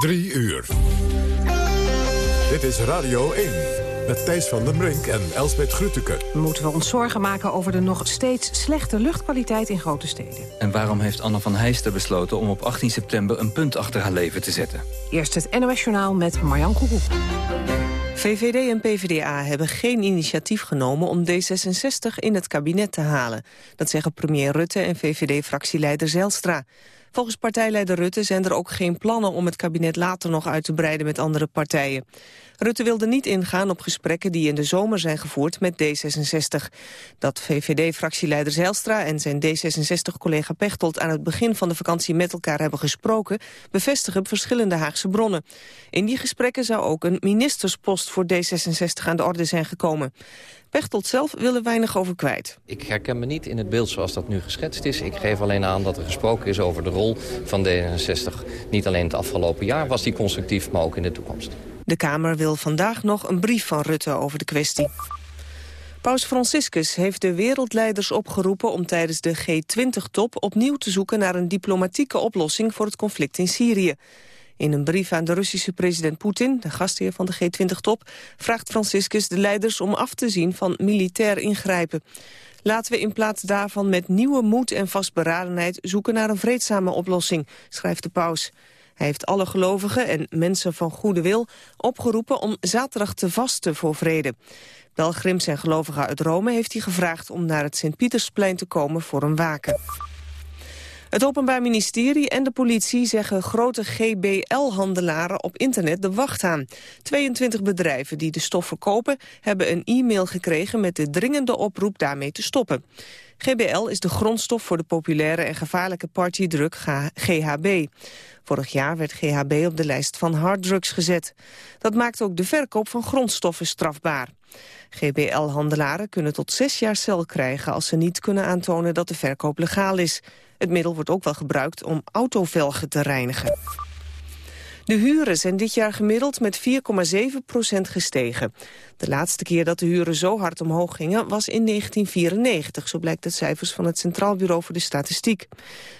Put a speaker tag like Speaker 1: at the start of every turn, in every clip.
Speaker 1: Drie uur. Dit is Radio 1 met Thijs van den Brink en Elsbeth Grütke.
Speaker 2: Moeten we ons zorgen maken over de nog steeds slechte luchtkwaliteit in grote steden.
Speaker 3: En waarom heeft Anne van Heijsten besloten om op 18 september een punt achter haar leven te zetten?
Speaker 2: Eerst het NOS Journaal met Marjan Koekoek.
Speaker 4: VVD en PvdA hebben geen initiatief genomen om D66 in het kabinet te halen. Dat zeggen premier Rutte en VVD-fractieleider Zijlstra. Volgens partijleider Rutte zijn er ook geen plannen om het kabinet later nog uit te breiden met andere partijen. Rutte wilde niet ingaan op gesprekken die in de zomer zijn gevoerd met D66. Dat VVD-fractieleider Zijlstra en zijn D66-collega Pechtold aan het begin van de vakantie met elkaar hebben gesproken, bevestigen verschillende Haagse bronnen. In die gesprekken zou ook een ministerspost voor D66 aan de orde zijn gekomen. Pechtold zelf wil er weinig over kwijt.
Speaker 5: Ik herken me niet in het beeld zoals dat nu geschetst is. Ik geef alleen aan dat er gesproken is over de rol van D66. Niet alleen het afgelopen jaar was die constructief, maar ook in de toekomst.
Speaker 4: De Kamer wil vandaag nog een brief van Rutte over de kwestie. Paus Franciscus heeft de wereldleiders opgeroepen om tijdens de G20-top opnieuw te zoeken naar een diplomatieke oplossing voor het conflict in Syrië. In een brief aan de Russische president Poetin, de gastheer van de G20-top, vraagt Franciscus de leiders om af te zien van militair ingrijpen. Laten we in plaats daarvan met nieuwe moed en vastberadenheid zoeken naar een vreedzame oplossing, schrijft de paus. Hij heeft alle gelovigen en mensen van goede wil opgeroepen om zaterdag te vasten voor vrede. Pelgrims en gelovigen uit Rome heeft hij gevraagd om naar het Sint-Pietersplein te komen voor een waken. Het Openbaar Ministerie en de politie zeggen grote GBL-handelaren op internet de wacht aan. 22 bedrijven die de stof verkopen hebben een e-mail gekregen met de dringende oproep daarmee te stoppen. GBL is de grondstof voor de populaire en gevaarlijke partydruk GHB. Vorig jaar werd GHB op de lijst van harddrugs gezet. Dat maakt ook de verkoop van grondstoffen strafbaar. GBL-handelaren kunnen tot zes jaar cel krijgen als ze niet kunnen aantonen dat de verkoop legaal is. Het middel wordt ook wel gebruikt om autovelgen te reinigen. De huren zijn dit jaar gemiddeld met 4,7 procent gestegen. De laatste keer dat de huren zo hard omhoog gingen was in 1994, zo blijkt uit cijfers van het Centraal Bureau voor de Statistiek.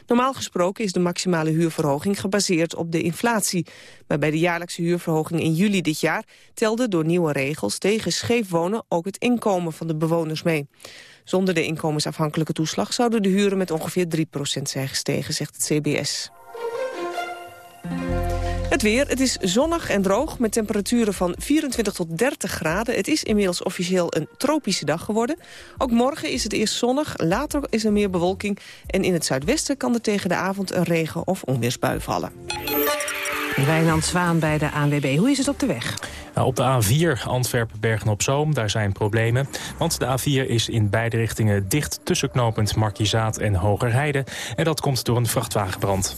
Speaker 4: Normaal gesproken is de maximale huurverhoging gebaseerd op de inflatie. Maar bij de jaarlijkse huurverhoging in juli dit jaar telde door nieuwe regels tegen scheef wonen ook het inkomen van de bewoners mee. Zonder de inkomensafhankelijke toeslag zouden de huren met ongeveer 3% zijn gestegen, zegt het CBS. Het weer, het is zonnig en droog met temperaturen van 24 tot 30 graden. Het is inmiddels officieel een tropische dag geworden. Ook morgen is het eerst zonnig, later is er meer bewolking... en in het zuidwesten kan er tegen de avond een regen- of onweersbui vallen.
Speaker 2: Wijnand Zwaan bij de ANWB. Hoe is het op de weg?
Speaker 6: Nou, op de A4 Antwerpen-Bergen-op-Zoom, daar zijn problemen. Want de A4 is in beide richtingen dicht tussen knooppunt Markizaat en Hogerheide. En dat komt door een vrachtwagenbrand.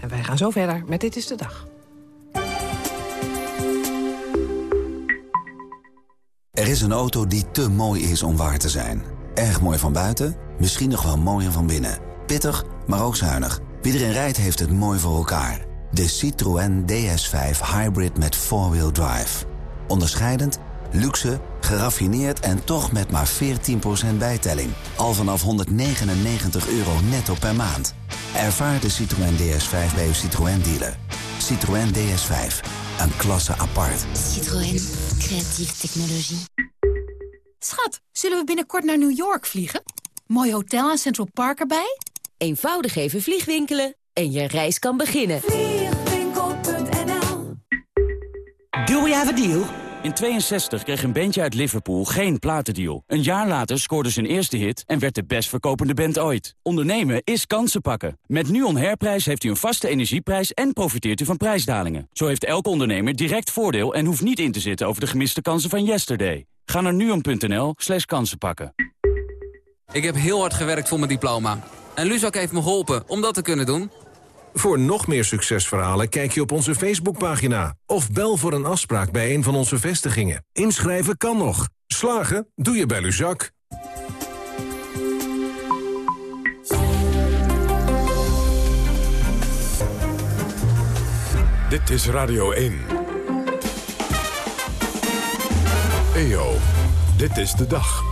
Speaker 2: En wij gaan zo verder met Dit is de Dag.
Speaker 7: Er is een auto die te mooi is om waar te zijn. Erg mooi van buiten, misschien nog wel mooier van binnen. Pittig, maar ook zuinig. Wie erin rijdt heeft het mooi voor elkaar. De Citroën DS5 Hybrid met 4-wheel drive. Onderscheidend, luxe, geraffineerd en toch met maar 14% bijtelling. Al vanaf 199 euro netto per maand. Ervaar de Citroën DS5 bij uw Citroën dealer. Citroën DS5, een klasse apart.
Speaker 8: Citroën, creatieve technologie.
Speaker 9: Schat, zullen we binnenkort naar New York vliegen? Mooi hotel en Central Park erbij?
Speaker 10: Eenvoudig even vliegwinkelen en je reis kan beginnen.
Speaker 11: Do we have a deal?
Speaker 12: In 62 kreeg een bandje uit Liverpool geen platendeal. Een jaar later scoorde zijn eerste hit en werd de best verkopende band ooit. Ondernemen is kansen pakken. Met NUON Herprijs heeft u een vaste energieprijs en profiteert u van prijsdalingen. Zo heeft elke ondernemer direct voordeel en hoeft niet in te zitten over de gemiste kansen van yesterday. Ga naar nuon.nl slash kansen pakken.
Speaker 13: Ik heb heel hard gewerkt voor mijn diploma. En Luzak heeft me geholpen om dat te kunnen doen.
Speaker 14: Voor nog meer succesverhalen kijk je op onze Facebookpagina. Of bel voor een afspraak bij een van onze vestigingen. Inschrijven kan nog. Slagen doe je bij Luzak.
Speaker 1: Dit is Radio 1. EO, dit is de dag.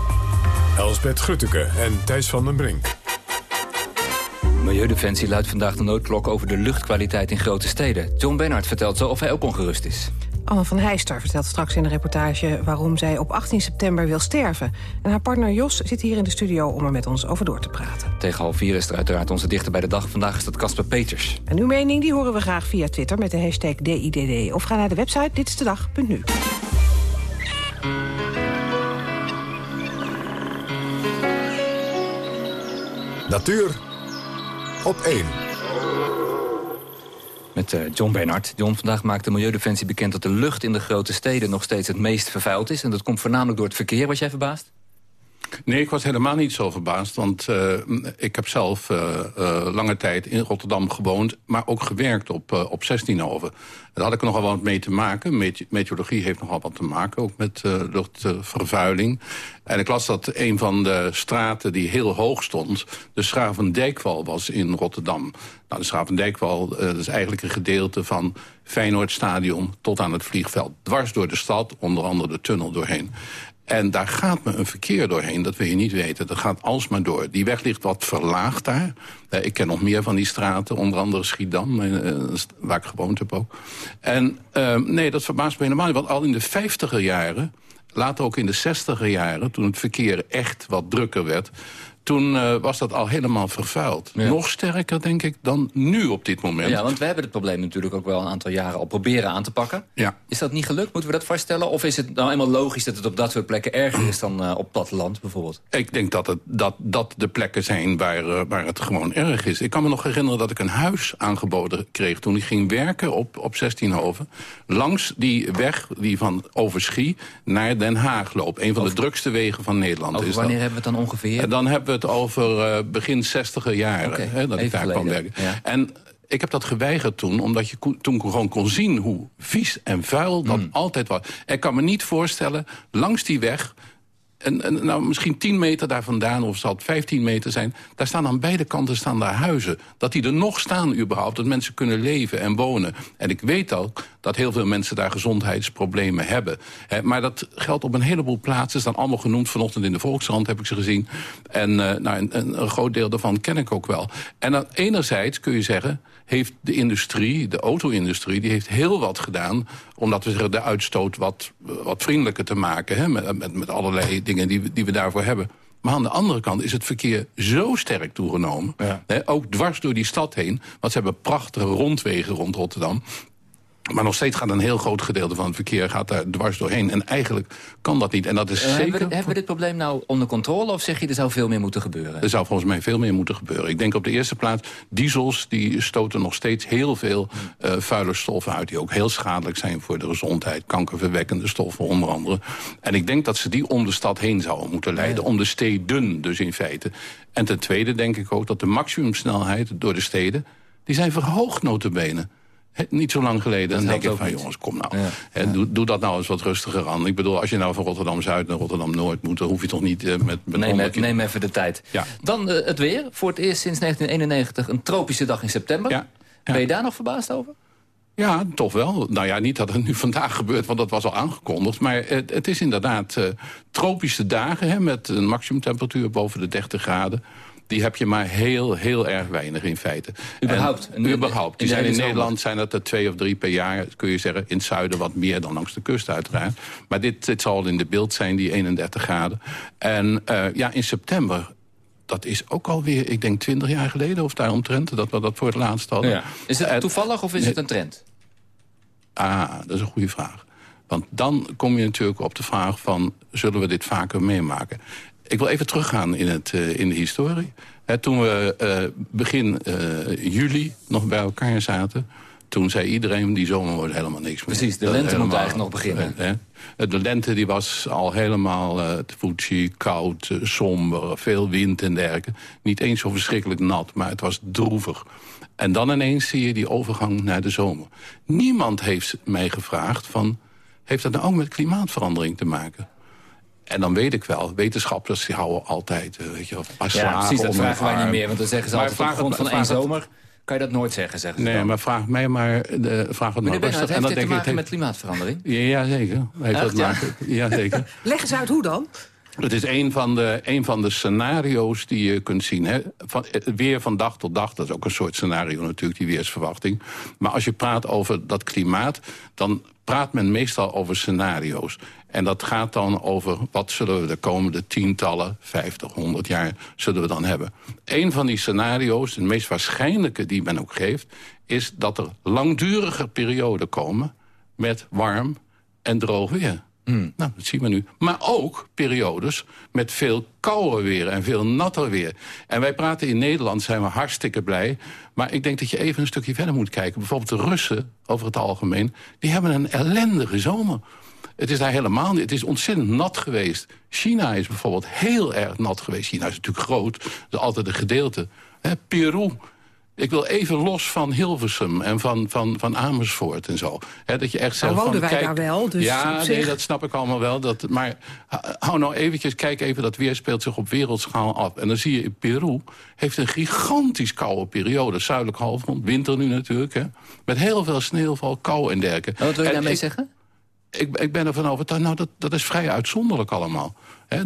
Speaker 1: Elsbeth Grutteke en Thijs van den Brink.
Speaker 3: Milieudefensie luidt vandaag de noodklok over de luchtkwaliteit in grote steden. John Bernhard vertelt zo of hij ook ongerust is.
Speaker 2: Anne van Heijster vertelt straks in de reportage waarom zij op 18 september wil sterven. En haar partner Jos zit hier in de studio om er met ons over door te praten.
Speaker 3: Tegen half vier is er uiteraard onze dichter bij de dag. Vandaag is dat Casper Peters.
Speaker 2: En uw mening die horen we graag via Twitter met de hashtag DIDD. Of ga naar de website ditstedag.nu.
Speaker 1: Natuur op 1.
Speaker 3: Met uh, John Bernhard. John, vandaag maakt de Milieudefensie bekend dat de lucht in de grote steden nog steeds het meest vervuild is. En dat komt voornamelijk door het verkeer. Was jij verbaasd?
Speaker 15: Nee, ik was helemaal niet zo verbaasd. Want uh, ik heb zelf uh, uh, lange tijd in Rotterdam gewoond... maar ook gewerkt op, op 16 over. Daar had ik nogal wat mee te maken. Mete meteorologie heeft nogal wat te maken, ook met luchtvervuiling. En ik las dat een van de straten die heel hoog stond... de Schravendijkwal was in Rotterdam. Nou, de Schravendijkwal is eigenlijk een gedeelte van Feyenoordstadion... tot aan het vliegveld. Dwars door de stad, onder andere de tunnel doorheen. En daar gaat me een verkeer doorheen, dat wil je niet weten. Dat gaat alsmaar door. Die weg ligt wat verlaagd daar. Uh, ik ken nog meer van die straten, onder andere Schiedam, uh, waar ik gewoond heb ook. En uh, nee, dat verbaast me helemaal niet. Want al in de vijftiger jaren, later ook in de zestiger jaren... toen het verkeer echt wat drukker werd toen uh, was dat al helemaal vervuild. Ja. Nog sterker, denk ik, dan nu op dit moment.
Speaker 3: Ja, want we hebben het probleem natuurlijk ook wel een aantal jaren al proberen aan te pakken.
Speaker 15: Ja.
Speaker 3: Is dat niet gelukt? Moeten we dat vaststellen? Of is het nou eenmaal logisch dat het op dat soort plekken erger is dan uh, op platteland bijvoorbeeld?
Speaker 15: Ik denk dat, het, dat dat de plekken zijn waar, uh, waar het gewoon erg is. Ik kan me nog herinneren dat ik een huis aangeboden kreeg toen ik ging werken op, op 16hoven. Langs die weg die van Overschie naar Den Haag loopt. Een van over, de drukste wegen van Nederland.
Speaker 3: Over
Speaker 15: is
Speaker 3: wanneer
Speaker 15: dat.
Speaker 3: hebben we het dan ongeveer?
Speaker 15: Dan hebben we het over uh, begin zestiger jaren.
Speaker 3: Okay,
Speaker 15: hè, dat ik daar
Speaker 3: geleden.
Speaker 15: kwam werken.
Speaker 3: Ja.
Speaker 15: En ik heb dat geweigerd toen, omdat je toen gewoon kon zien hoe vies en vuil dat mm. altijd was. Ik kan me niet voorstellen, langs die weg... En, nou, misschien 10 meter daar vandaan, of zal het 15 meter zijn... daar staan aan beide kanten staan daar huizen. Dat die er nog staan überhaupt, dat mensen kunnen leven en wonen. En ik weet ook dat heel veel mensen daar gezondheidsproblemen hebben. He, maar dat geldt op een heleboel plaatsen. staan allemaal genoemd vanochtend in de Volkskrant, heb ik ze gezien. En uh, nou, een, een groot deel daarvan ken ik ook wel. En dan enerzijds kun je zeggen heeft de industrie, de auto-industrie... die heeft heel wat gedaan om dat we de uitstoot wat, wat vriendelijker te maken... Hè, met, met, met allerlei dingen die, die we daarvoor hebben. Maar aan de andere kant is het verkeer zo sterk toegenomen. Ja. Hè, ook dwars door die stad heen. Want ze hebben prachtige rondwegen rond Rotterdam. Maar nog steeds gaat een heel groot gedeelte van het verkeer gaat daar dwars doorheen. En eigenlijk kan dat niet. En dat is
Speaker 3: uh,
Speaker 15: zeker...
Speaker 3: Hebben we, hebben we dit probleem nou onder controle? Of zeg je er zou veel meer moeten gebeuren?
Speaker 15: Er zou volgens mij veel meer moeten gebeuren. Ik denk op de eerste plaats, diesels die stoten nog steeds heel veel uh, vuile stoffen uit. Die ook heel schadelijk zijn voor de gezondheid. Kankerverwekkende stoffen onder andere. En ik denk dat ze die om de stad heen zouden moeten leiden. Ja. Om de steden dus in feite. En ten tweede denk ik ook dat de maximumsnelheid door de steden... die zijn verhoogd notabene. He, niet zo lang geleden. Dan denk ik van, niet. jongens, kom nou. Ja, He, ja. Doe, doe, dat nou eens wat rustiger aan. Ik bedoel, als je nou van Rotterdam-Zuid naar Rotterdam-Noord moet... dan hoef je toch niet uh, met... met
Speaker 3: neem, met, neem even de tijd. Ja. Dan uh, het weer. Voor het eerst sinds 1991 een tropische dag in september. Ben je daar nog verbaasd over?
Speaker 15: Ja, toch wel. Nou ja, niet dat het nu vandaag gebeurt, want dat was al aangekondigd. Maar het, het is inderdaad uh, tropische dagen hè, met een maximumtemperatuur boven de 30 graden die heb je maar heel, heel erg weinig in feite.
Speaker 3: Überhaupt?
Speaker 15: En, überhaupt. Die zijn in Nederland zijn dat er twee of drie per jaar, kun je zeggen. In het zuiden wat meer dan langs de kust uiteraard. Maar dit, dit zal in de beeld zijn, die 31 graden. En uh, ja, in september dat is ook alweer, ik denk, 20 jaar geleden of daaromtrent... dat we dat voor het laatst hadden.
Speaker 3: Ja. Is het toevallig of is het een trend?
Speaker 15: Ah, dat is een goede vraag. Want dan kom je natuurlijk op de vraag van... zullen we dit vaker meemaken? Ik wil even teruggaan in, het, uh, in de historie. He, toen we uh, begin uh, juli nog bij elkaar zaten... toen zei iedereen, die zomer wordt helemaal niks meer.
Speaker 3: Precies, de lente helemaal, moet eigenlijk nog beginnen.
Speaker 15: De lente die was al helemaal uh, Fuji, koud, uh, somber, veel wind en dergelijke. Niet eens zo verschrikkelijk nat, maar het was droevig. En dan ineens zie je die overgang naar de zomer. Niemand heeft mij gevraagd van... heeft dat nou ook met klimaatverandering te maken? En dan weet ik wel, wetenschappers die houden altijd... Uh, weet je,
Speaker 3: ja, precies, dat vragen wij niet meer. Want dan zeggen ze maar altijd op de grond van één zomer... kan je dat nooit zeggen, zeggen
Speaker 15: ze Nee, dan. maar vraag mij maar... De, vraag het
Speaker 3: Meneer
Speaker 15: maar.
Speaker 3: Heeft dit te maken het met klimaatverandering?
Speaker 15: Ja, zeker. Heeft
Speaker 3: Echt,
Speaker 15: dat
Speaker 3: ja?
Speaker 15: maken? Ja, zeker.
Speaker 2: Leg eens uit hoe dan?
Speaker 15: Het is een van de, een van de scenario's die je kunt zien. Hè? Van, weer van dag tot dag, dat is ook een soort scenario natuurlijk, die weersverwachting. Maar als je praat over dat klimaat, dan praat men meestal over scenario's. En dat gaat dan over wat zullen we de komende tientallen, 50, 100 jaar zullen we dan hebben. Een van die scenario's, de meest waarschijnlijke die men ook geeft... is dat er langdurige perioden komen met warm en droog weer. Nou, dat zien we nu. Maar ook periodes met veel kouder weer en veel natter weer. En wij praten in Nederland, zijn we hartstikke blij. Maar ik denk dat je even een stukje verder moet kijken. Bijvoorbeeld de Russen, over het algemeen, die hebben een ellendige zomer. Het is daar helemaal niet. Het is ontzettend nat geweest. China is bijvoorbeeld heel erg nat geweest. China is natuurlijk groot, dat is altijd een gedeelte. Peru, ik wil even los van Hilversum en van, van, van Amersfoort en zo. dat je echt zegt
Speaker 2: nou, wonen
Speaker 15: van,
Speaker 2: wij
Speaker 15: kijk,
Speaker 2: daar wel, dus
Speaker 15: Ja,
Speaker 2: zich-
Speaker 15: nee, dat snap ik allemaal wel. Dat, maar hou nou eventjes, kijk even, dat weer speelt zich op wereldschaal af. En dan zie je in Peru, heeft een gigantisch koude periode. Zuidelijk halfrond, winter nu natuurlijk. Hè, met heel veel sneeuwval, kou en dergelijke.
Speaker 3: Wat wil je
Speaker 15: En
Speaker 3: daarmee
Speaker 15: ik-
Speaker 3: zeggen?
Speaker 15: ik, ik ben ervan overtuigd, nou, dat, dat is vrij uitzonderlijk allemaal.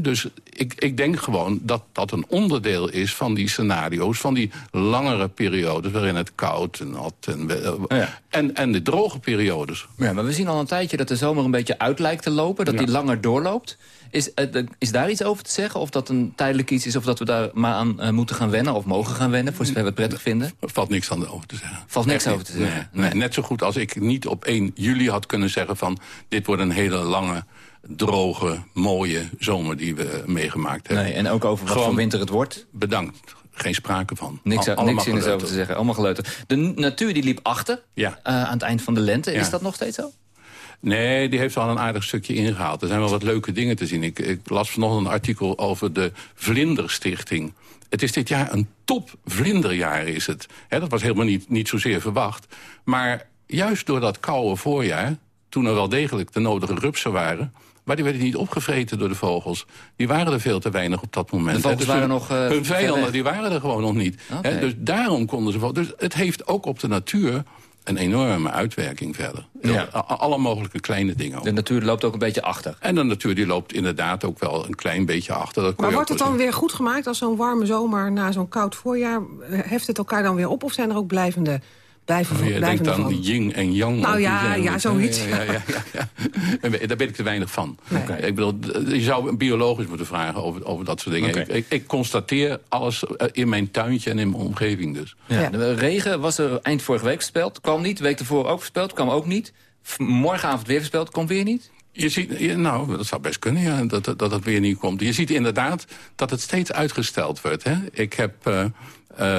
Speaker 15: Dus ik, ik denk gewoon dat dat een onderdeel is van die scenario's... van die langere periodes waarin het koud en nat en, eh, en, en de droge periodes.
Speaker 3: Ja, maar we zien al een tijdje dat de zomer een beetje uit lijkt te lopen. Dat
Speaker 15: Ja.
Speaker 3: die langer doorloopt. Is, eh, is daar iets over te zeggen? Of dat een tijdelijk iets is? Of dat we daar maar aan eh, moeten gaan wennen? Of mogen gaan wennen? Voor zover we het prettig vinden?
Speaker 15: Er valt niks aan over te zeggen.
Speaker 3: Valt niks
Speaker 15: Echt
Speaker 3: over te zeggen?
Speaker 15: Nee, nee. Net zo goed als ik niet op 1 juli had kunnen zeggen van... dit wordt een hele lange, droge, mooie zomer die we meegemaakt hebben.
Speaker 3: Nee, en ook over wat
Speaker 15: Gewoon
Speaker 3: voor winter het wordt?
Speaker 15: Bedankt. Geen sprake van.
Speaker 3: Niks,
Speaker 15: Al-
Speaker 3: niks in over
Speaker 15: geleuter.
Speaker 3: te zeggen. Allemaal geleuten. De natuur die liep achter
Speaker 15: Ja.
Speaker 3: eh, aan het eind van de lente.
Speaker 15: Ja.
Speaker 3: Is dat nog steeds zo?
Speaker 15: Nee, die heeft al een aardig stukje ingehaald. Er zijn wel wat leuke dingen te zien. Ik, ik las vanochtend een artikel over de Vlinderstichting. Het is dit jaar een top vlinderjaar is het. Dat was helemaal niet, niet zozeer verwacht. Maar juist door dat koude voorjaar... toen er wel degelijk de nodige rupsen waren... maar die werden niet opgevreten door de vogels. Die waren er veel te weinig op dat moment.
Speaker 3: De vogels
Speaker 15: Hè. Dus
Speaker 3: waren
Speaker 15: hun,
Speaker 3: nog, eh,
Speaker 15: hun vijanden die waren er gewoon nog niet. Dus daarom konden ze... Dus het heeft ook op de natuur een enorme uitwerking verder.
Speaker 3: Ja.
Speaker 15: Alle mogelijke kleine dingen. ook.
Speaker 3: De natuur loopt ook een beetje achter.
Speaker 15: En de natuur die loopt inderdaad ook wel een klein beetje achter. Dat
Speaker 2: Maar wordt het dan weer goed gemaakt als zo'n warme zomer... na zo'n koud voorjaar, eh, heft het elkaar dan weer op? Of zijn er ook blijvende, blijven.
Speaker 15: Oh, je denkt
Speaker 2: blijvende
Speaker 15: aan
Speaker 2: van?
Speaker 15: yin en yang.
Speaker 2: Nou ja, ja, zoiets.
Speaker 15: Ja, ja, ja, ja, ja. Daar ben ik te weinig van. Ik bedoel, je zou biologisch moeten vragen over, over dat soort dingen. Ik, ik, ik constateer alles eh, in mijn tuintje en in mijn omgeving dus.
Speaker 3: Ja. De regen was er eind vorige week voorspeld. Kwam niet. Week ervoor ook voorspeld. Kwam ook niet. Morgenavond weer voorspeld. Komt weer niet.
Speaker 15: Je ziet, je- nou, dat zou best kunnen, ja, dat, dat dat het weer niet komt. Je ziet inderdaad dat het steeds uitgesteld wordt. Hè? Ik heb eh, eh,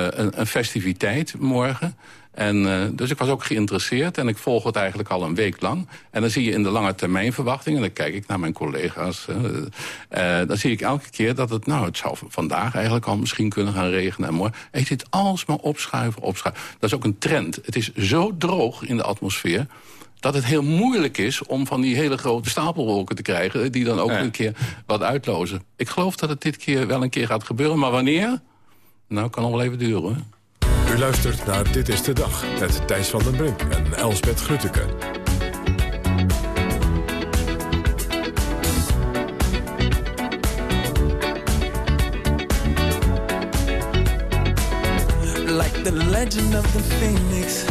Speaker 15: een, een festiviteit morgen. En, eh, dus ik was ook geïnteresseerd en ik volg het eigenlijk al een week lang. En dan zie je in de lange termijn verwachting, en dan kijk ik naar mijn collega's... eh, eh, dan zie ik elke keer dat het, nou, het zou vandaag eigenlijk al misschien kunnen gaan regenen. En morgen. En je zit alsmaar opschuiven, opschuiven. Dat is ook een trend. Het is zo droog in de atmosfeer dat het heel moeilijk is om van die hele grote stapelwolken te krijgen... die dan ook een keer wat uitlozen. Ik geloof dat het dit keer wel een keer gaat gebeuren, maar wanneer? Nou, kan nog wel even duren, hoor.
Speaker 1: U luistert naar Dit is de Dag met Thijs van den Brink en Elsbeth Grutteke.
Speaker 16: like the legend of the phoenix.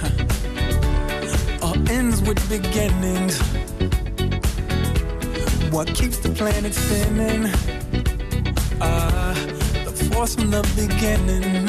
Speaker 16: huh, All ends with beginnings. What keeps the planet spinning? Ah, the force from the beginning.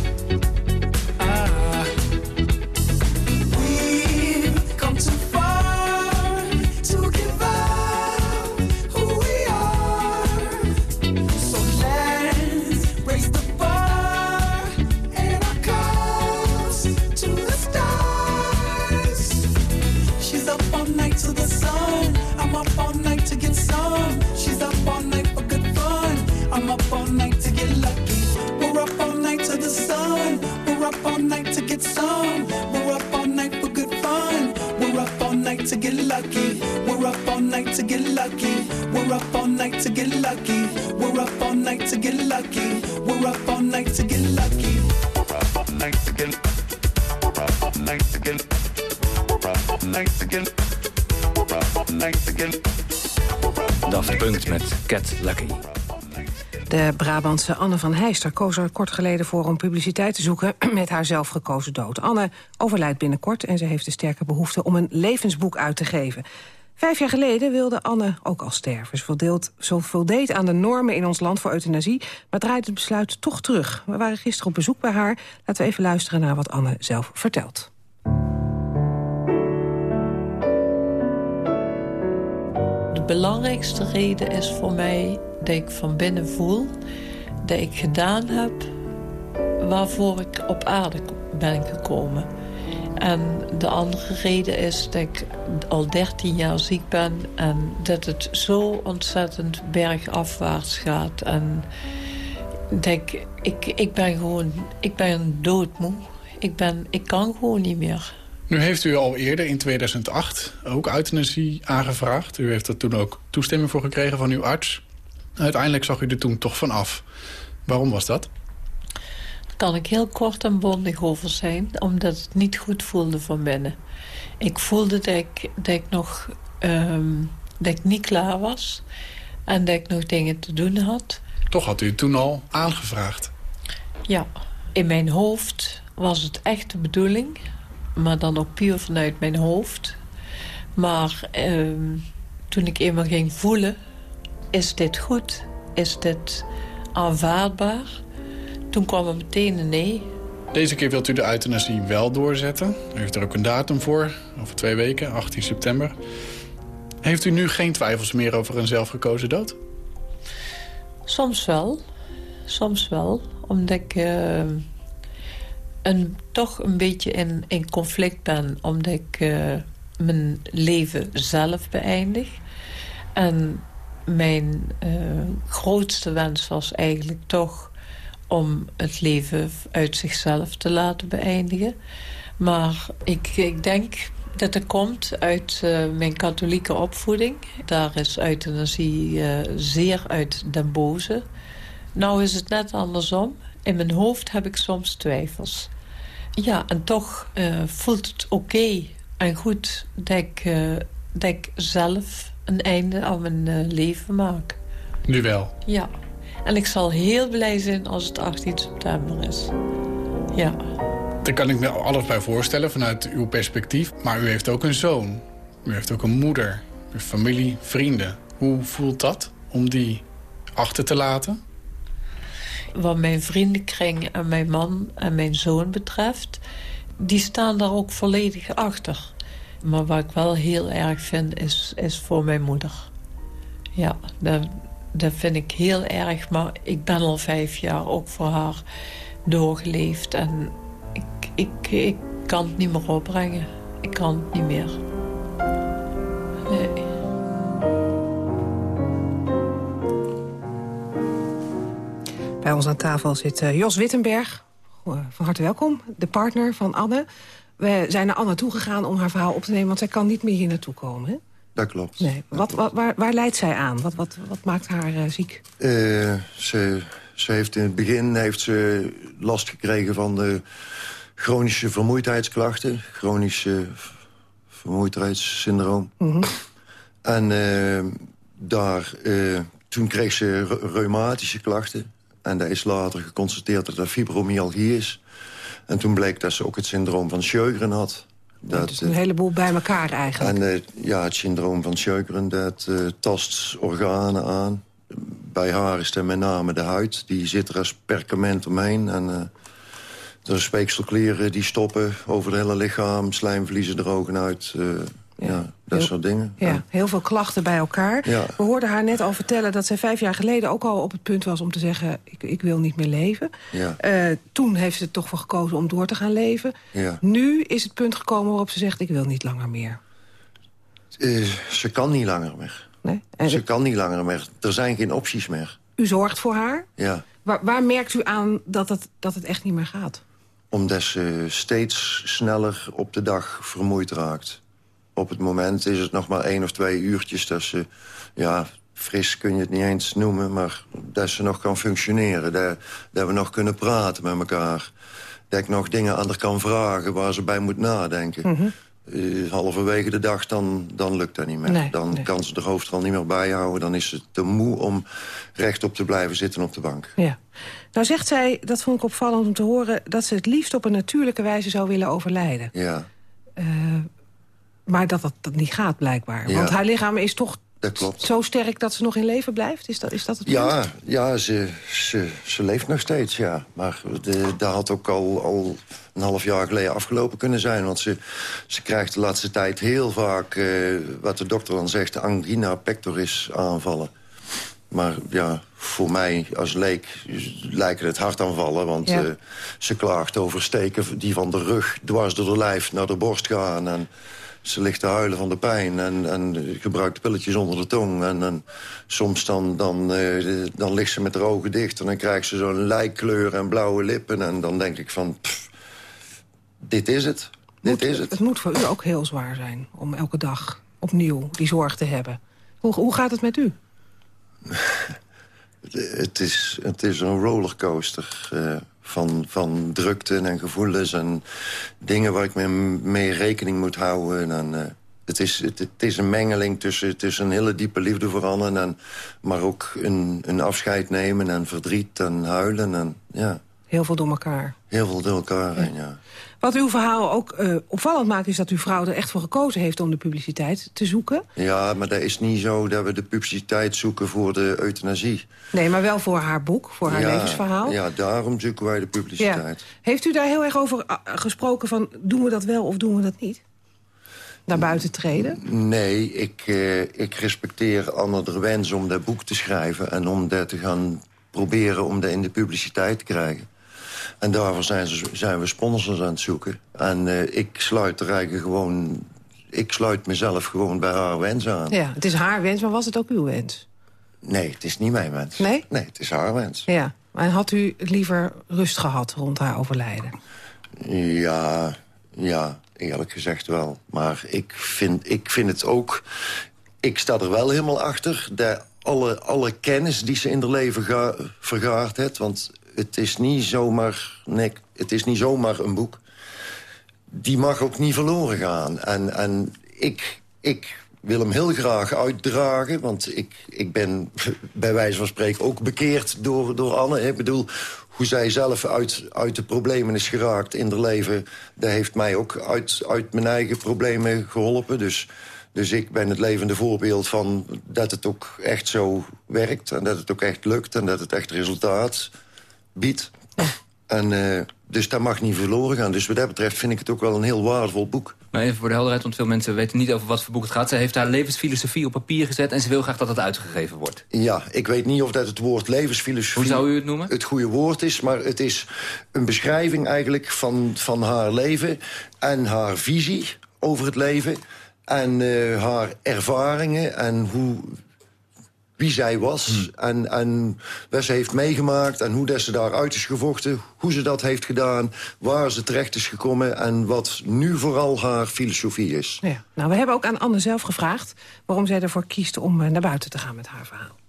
Speaker 16: Lucky. We're up all night to get lucky. We're up all night to get lucky. We're up all night to get lucky. We're up all night to get lucky. We're up all night to get. We're up all night to get. We're up all night to get. We're up all night to get.
Speaker 3: Daft Punk met Cat Lucky.
Speaker 2: De Brabantse Anne van Heijster koos er kort geleden voor om publiciteit te zoeken met haar zelfgekozen dood. Anne overlijdt binnenkort en ze heeft de sterke behoefte om een levensboek uit te geven. Vijf jaar geleden wilde Anne ook al sterven. Ze voldeed, ze voldeed aan de normen in ons land voor euthanasie, maar draait het besluit toch terug. We waren gisteren op bezoek bij haar. Laten we even luisteren naar wat Anne zelf vertelt.
Speaker 17: De belangrijkste reden is voor mij dat ik van binnen voel dat ik gedaan heb waarvoor ik op aarde ben gekomen. En de andere reden is dat ik al 13 jaar ziek ben en dat het zo ontzettend bergafwaarts gaat. En dat ik, ik, ik ben gewoon, ik ben doodmoe. Ik, ben, ik kan gewoon niet meer.
Speaker 18: Nu heeft u al eerder, in 2008, ook euthanasie aangevraagd. U heeft er toen ook toestemming voor gekregen van uw arts. Uiteindelijk zag u er toen toch van af. Waarom was dat?
Speaker 17: Daar kan ik heel kort en bondig over zijn, omdat het niet goed voelde van binnen. Ik voelde dat ik, dat ik nog ehm, dat ik niet klaar was en dat ik nog dingen te doen had.
Speaker 18: Toch had u het toen al aangevraagd.
Speaker 17: Ja, in mijn hoofd was het echt de bedoeling, maar dan ook puur vanuit mijn hoofd. Maar ehm, toen ik eenmaal ging voelen, is dit goed? Is dit aanvaardbaar? Toen kwam er meteen een nee.
Speaker 18: Deze keer wilt u de euthanasie wel doorzetten. U heeft er ook een datum voor, over twee weken, 18 september. Heeft u nu geen twijfels meer over een zelfgekozen dood?
Speaker 17: Soms wel. Soms wel. Omdat ik eh, een, toch een beetje in, in conflict ben. Omdat ik eh, mijn leven zelf beëindig. En mijn eh, grootste wens was eigenlijk toch om het leven uit zichzelf te laten beëindigen. Maar ik, ik denk dat het komt uit eh, mijn katholieke opvoeding. Daar is euthanasie eh, zeer uit den boze. Nou is het net andersom. In mijn hoofd heb ik soms twijfels. Ja, en toch voelt het oké en goed dat ik, dat ik zelf een einde aan mijn eh, leven maak.
Speaker 18: Nu wel.
Speaker 17: Ja. En ik zal heel blij zijn als het 18 september is. Ja.
Speaker 18: Daar kan ik me alles bij voorstellen vanuit uw perspectief. Maar u heeft ook een zoon. U heeft ook een moeder. Uw familie, vrienden. Hoe voelt dat om die achter te laten?
Speaker 17: Wat mijn vriendenkring en mijn man en mijn zoon betreft... die staan daar ook volledig achter. Maar wat ik wel heel erg vind, is, is voor mijn moeder. Ja, dat, dat vind ik heel erg. Maar ik ben al vijf jaar ook voor haar doorgeleefd. En ik, ik, ik kan het niet meer opbrengen. Ik kan het niet meer.
Speaker 2: Bij ons aan tafel zit eh, Jos Wittenberg. Van harte welkom, de partner van Anne. We zijn naar Anne toegegaan om haar verhaal op te nemen... want zij kan niet meer hier naartoe komen, hè?
Speaker 19: Dat klopt.
Speaker 2: Nee. Wat, wat, waar, waar leidt zij aan? Wat, wat, wat maakt haar eh, ziek?
Speaker 19: Eh, ze, ze heeft in het begin heeft ze last gekregen van de chronische vermoeidheidsklachten. Chronische vermoeidheidssyndroom. En eh, daar, toen kreeg ze re- reumatische klachten. En dat is later geconstateerd dat dat fibromyalgie is. En toen bleek dat ze ook het syndroom van Sjögren had. Dat,
Speaker 2: is een heleboel bij elkaar eigenlijk.
Speaker 19: En eh, ja, het syndroom van Sjögren, dat eh, tast organen aan. Bij haar is het met name de huid. Die zit er als perkament omheen. En eh, er zijn speekselklieren die stoppen over het hele lichaam. Slijmvliezen er ogen uit. Ja. dat
Speaker 2: Heel-
Speaker 19: soort dingen.
Speaker 2: Ja, heel veel klachten bij elkaar.
Speaker 19: Ja.
Speaker 2: We hoorden haar net al vertellen dat zij vijf jaar geleden ook al op het punt was om te zeggen... ik, ik wil niet meer leven.
Speaker 19: Ja.
Speaker 2: Eh, toen heeft ze er toch voor gekozen om door te gaan leven. Nu is het punt gekomen waarop ze zegt... ik wil niet langer meer.
Speaker 19: Eh, ze kan niet langer meer.
Speaker 2: Nee?
Speaker 19: Ze kan niet langer meer. Er zijn geen opties meer.
Speaker 2: U zorgt voor haar.
Speaker 19: Ja.
Speaker 2: Waar, waar merkt u aan dat het, dat het echt niet meer gaat?
Speaker 19: Omdat ze steeds sneller op de dag vermoeid raakt. Op het moment is het nog maar één of twee uurtjes dat ze... Ja, fris kun je het niet eens noemen, maar dat ze nog kan functioneren. Dat, dat we nog kunnen praten met elkaar. Dat ik nog dingen aan haar kan vragen waar ze bij moet nadenken.
Speaker 2: Mhm.
Speaker 19: Eh, halverwege de dag, dan, dan lukt dat niet meer.
Speaker 2: Nee,
Speaker 19: dan
Speaker 2: nee.
Speaker 19: kan ze de hoofd er al niet meer bijhouden. Dan is ze te moe om rechtop te blijven zitten op de bank.
Speaker 2: Ja. Nou zegt zij, dat vond ik opvallend om te horen... dat ze het liefst op een natuurlijke wijze zou willen overlijden.
Speaker 19: Ja,
Speaker 2: Eh, maar dat dat, dat niet gaat, blijkbaar.
Speaker 19: Ja.
Speaker 2: Want haar lichaam is toch
Speaker 19: dat klopt.
Speaker 2: zo sterk dat ze nog in leven blijft? Is dat, is dat het punt?
Speaker 19: Ja, ja ze, ze, ze leeft nog steeds, ja. Maar de, dat had ook al, al een half jaar geleden afgelopen kunnen zijn. Want ze, ze krijgt de laatste tijd heel vaak, eh, wat de dokter dan zegt... angina pectoris aanvallen. Maar ja, voor mij als leek lijken het hartaanvallen. Want
Speaker 2: Ja.
Speaker 19: eh, ze klaagt over steken die van de rug dwars door de lijf naar de borst gaan. En ze ligt te huilen van de pijn en, en gebruikt pilletjes onder de tong. En, en soms dan, dan, eh, dan ligt ze met haar ogen dicht... en dan krijgt ze zo'n lijkkleur en blauwe lippen. En dan denk ik van, pff, dit is het. Dit is het.
Speaker 2: Het moet voor u ook heel zwaar zijn om elke dag opnieuw die zorg te hebben. Hoe, hoe gaat het met u?
Speaker 19: Het is, het is een rollercoaster eh, van, van drukte en gevoelens... en dingen waar ik mee, mee rekening moet houden. En, eh, het, is, het, het is een mengeling tussen, tussen een hele diepe liefde voor Anne... En, maar ook een, een afscheid nemen en verdriet en huilen. En, ja,
Speaker 2: Heel veel door elkaar.
Speaker 19: heel veel door elkaar heen, ja.
Speaker 2: Wat uw verhaal ook eh, opvallend maakt... is dat uw vrouw er echt voor gekozen heeft om de publiciteit te zoeken.
Speaker 19: Ja, maar dat is niet zo dat we de publiciteit zoeken voor de euthanasie.
Speaker 2: Nee, maar wel voor haar boek, voor haar
Speaker 19: ja,
Speaker 2: levensverhaal.
Speaker 19: Ja, daarom zoeken wij de
Speaker 2: Ja.
Speaker 19: publiciteit.
Speaker 2: Heeft u daar heel erg over ah, gesproken van... doen we dat wel of doen we dat niet? Naar buiten treden?
Speaker 19: Nee, ik, eh, ik respecteer Anne de wens om dat boek te schrijven... en om dat te gaan proberen om dat in de publiciteit te krijgen. En daarvoor zijn, ze, zijn we sponsors aan het zoeken. En eh, ik sluit er eigenlijk gewoon... Ik sluit mezelf gewoon bij haar wens aan.
Speaker 2: Ja, het is haar wens, maar was het ook uw wens?
Speaker 19: Nee, het is niet mijn wens.
Speaker 2: Nee?
Speaker 19: Nee, het is haar wens.
Speaker 2: Ja, en had u liever rust gehad rond haar overlijden?
Speaker 19: Ja, ja, eerlijk gezegd wel. Maar ik vind, ik vind het ook... Ik sta er wel helemaal achter. Dat alle, alle kennis die ze in haar leven ga, vergaard heeft... want het is, niet zomaar, nee, het is niet zomaar een boek... die mag ook niet verloren gaan. En, en ik, ik wil hem heel graag uitdragen... want ik, ik ben bij wijze van spreken ook bekeerd door, door Anne. Ik bedoel, hoe zij zelf uit, uit de problemen is geraakt in haar leven... dat heeft mij ook uit, uit mijn eigen problemen geholpen. Dus, dus ik ben het levende voorbeeld van dat het ook echt zo werkt... en dat het ook echt lukt en dat het echt resultaat biedt. En, eh, dus dat mag niet verloren gaan. Dus wat dat betreft vind ik het ook wel een heel waardevol boek.
Speaker 3: Maar even voor de helderheid, want veel mensen weten niet over wat voor boek het gaat. Ze heeft haar levensfilosofie op papier gezet... en ze wil graag dat het uitgegeven wordt.
Speaker 19: Ja, ik weet niet of dat het woord levensfilosofie...
Speaker 3: Hoe zou u het noemen?
Speaker 19: Het goede woord is, maar het is een beschrijving eigenlijk van, van haar leven... en haar visie over het leven en eh, haar ervaringen en hoe, wie zij was... En, en wat ze heeft meegemaakt en hoe dat ze daaruit is gevochten... hoe ze dat heeft gedaan, waar ze terecht is gekomen... en wat nu vooral haar filosofie is.
Speaker 2: Ja. Nou, we hebben ook aan Anne zelf gevraagd... waarom zij ervoor kiest om eh, naar buiten te gaan met haar verhaal.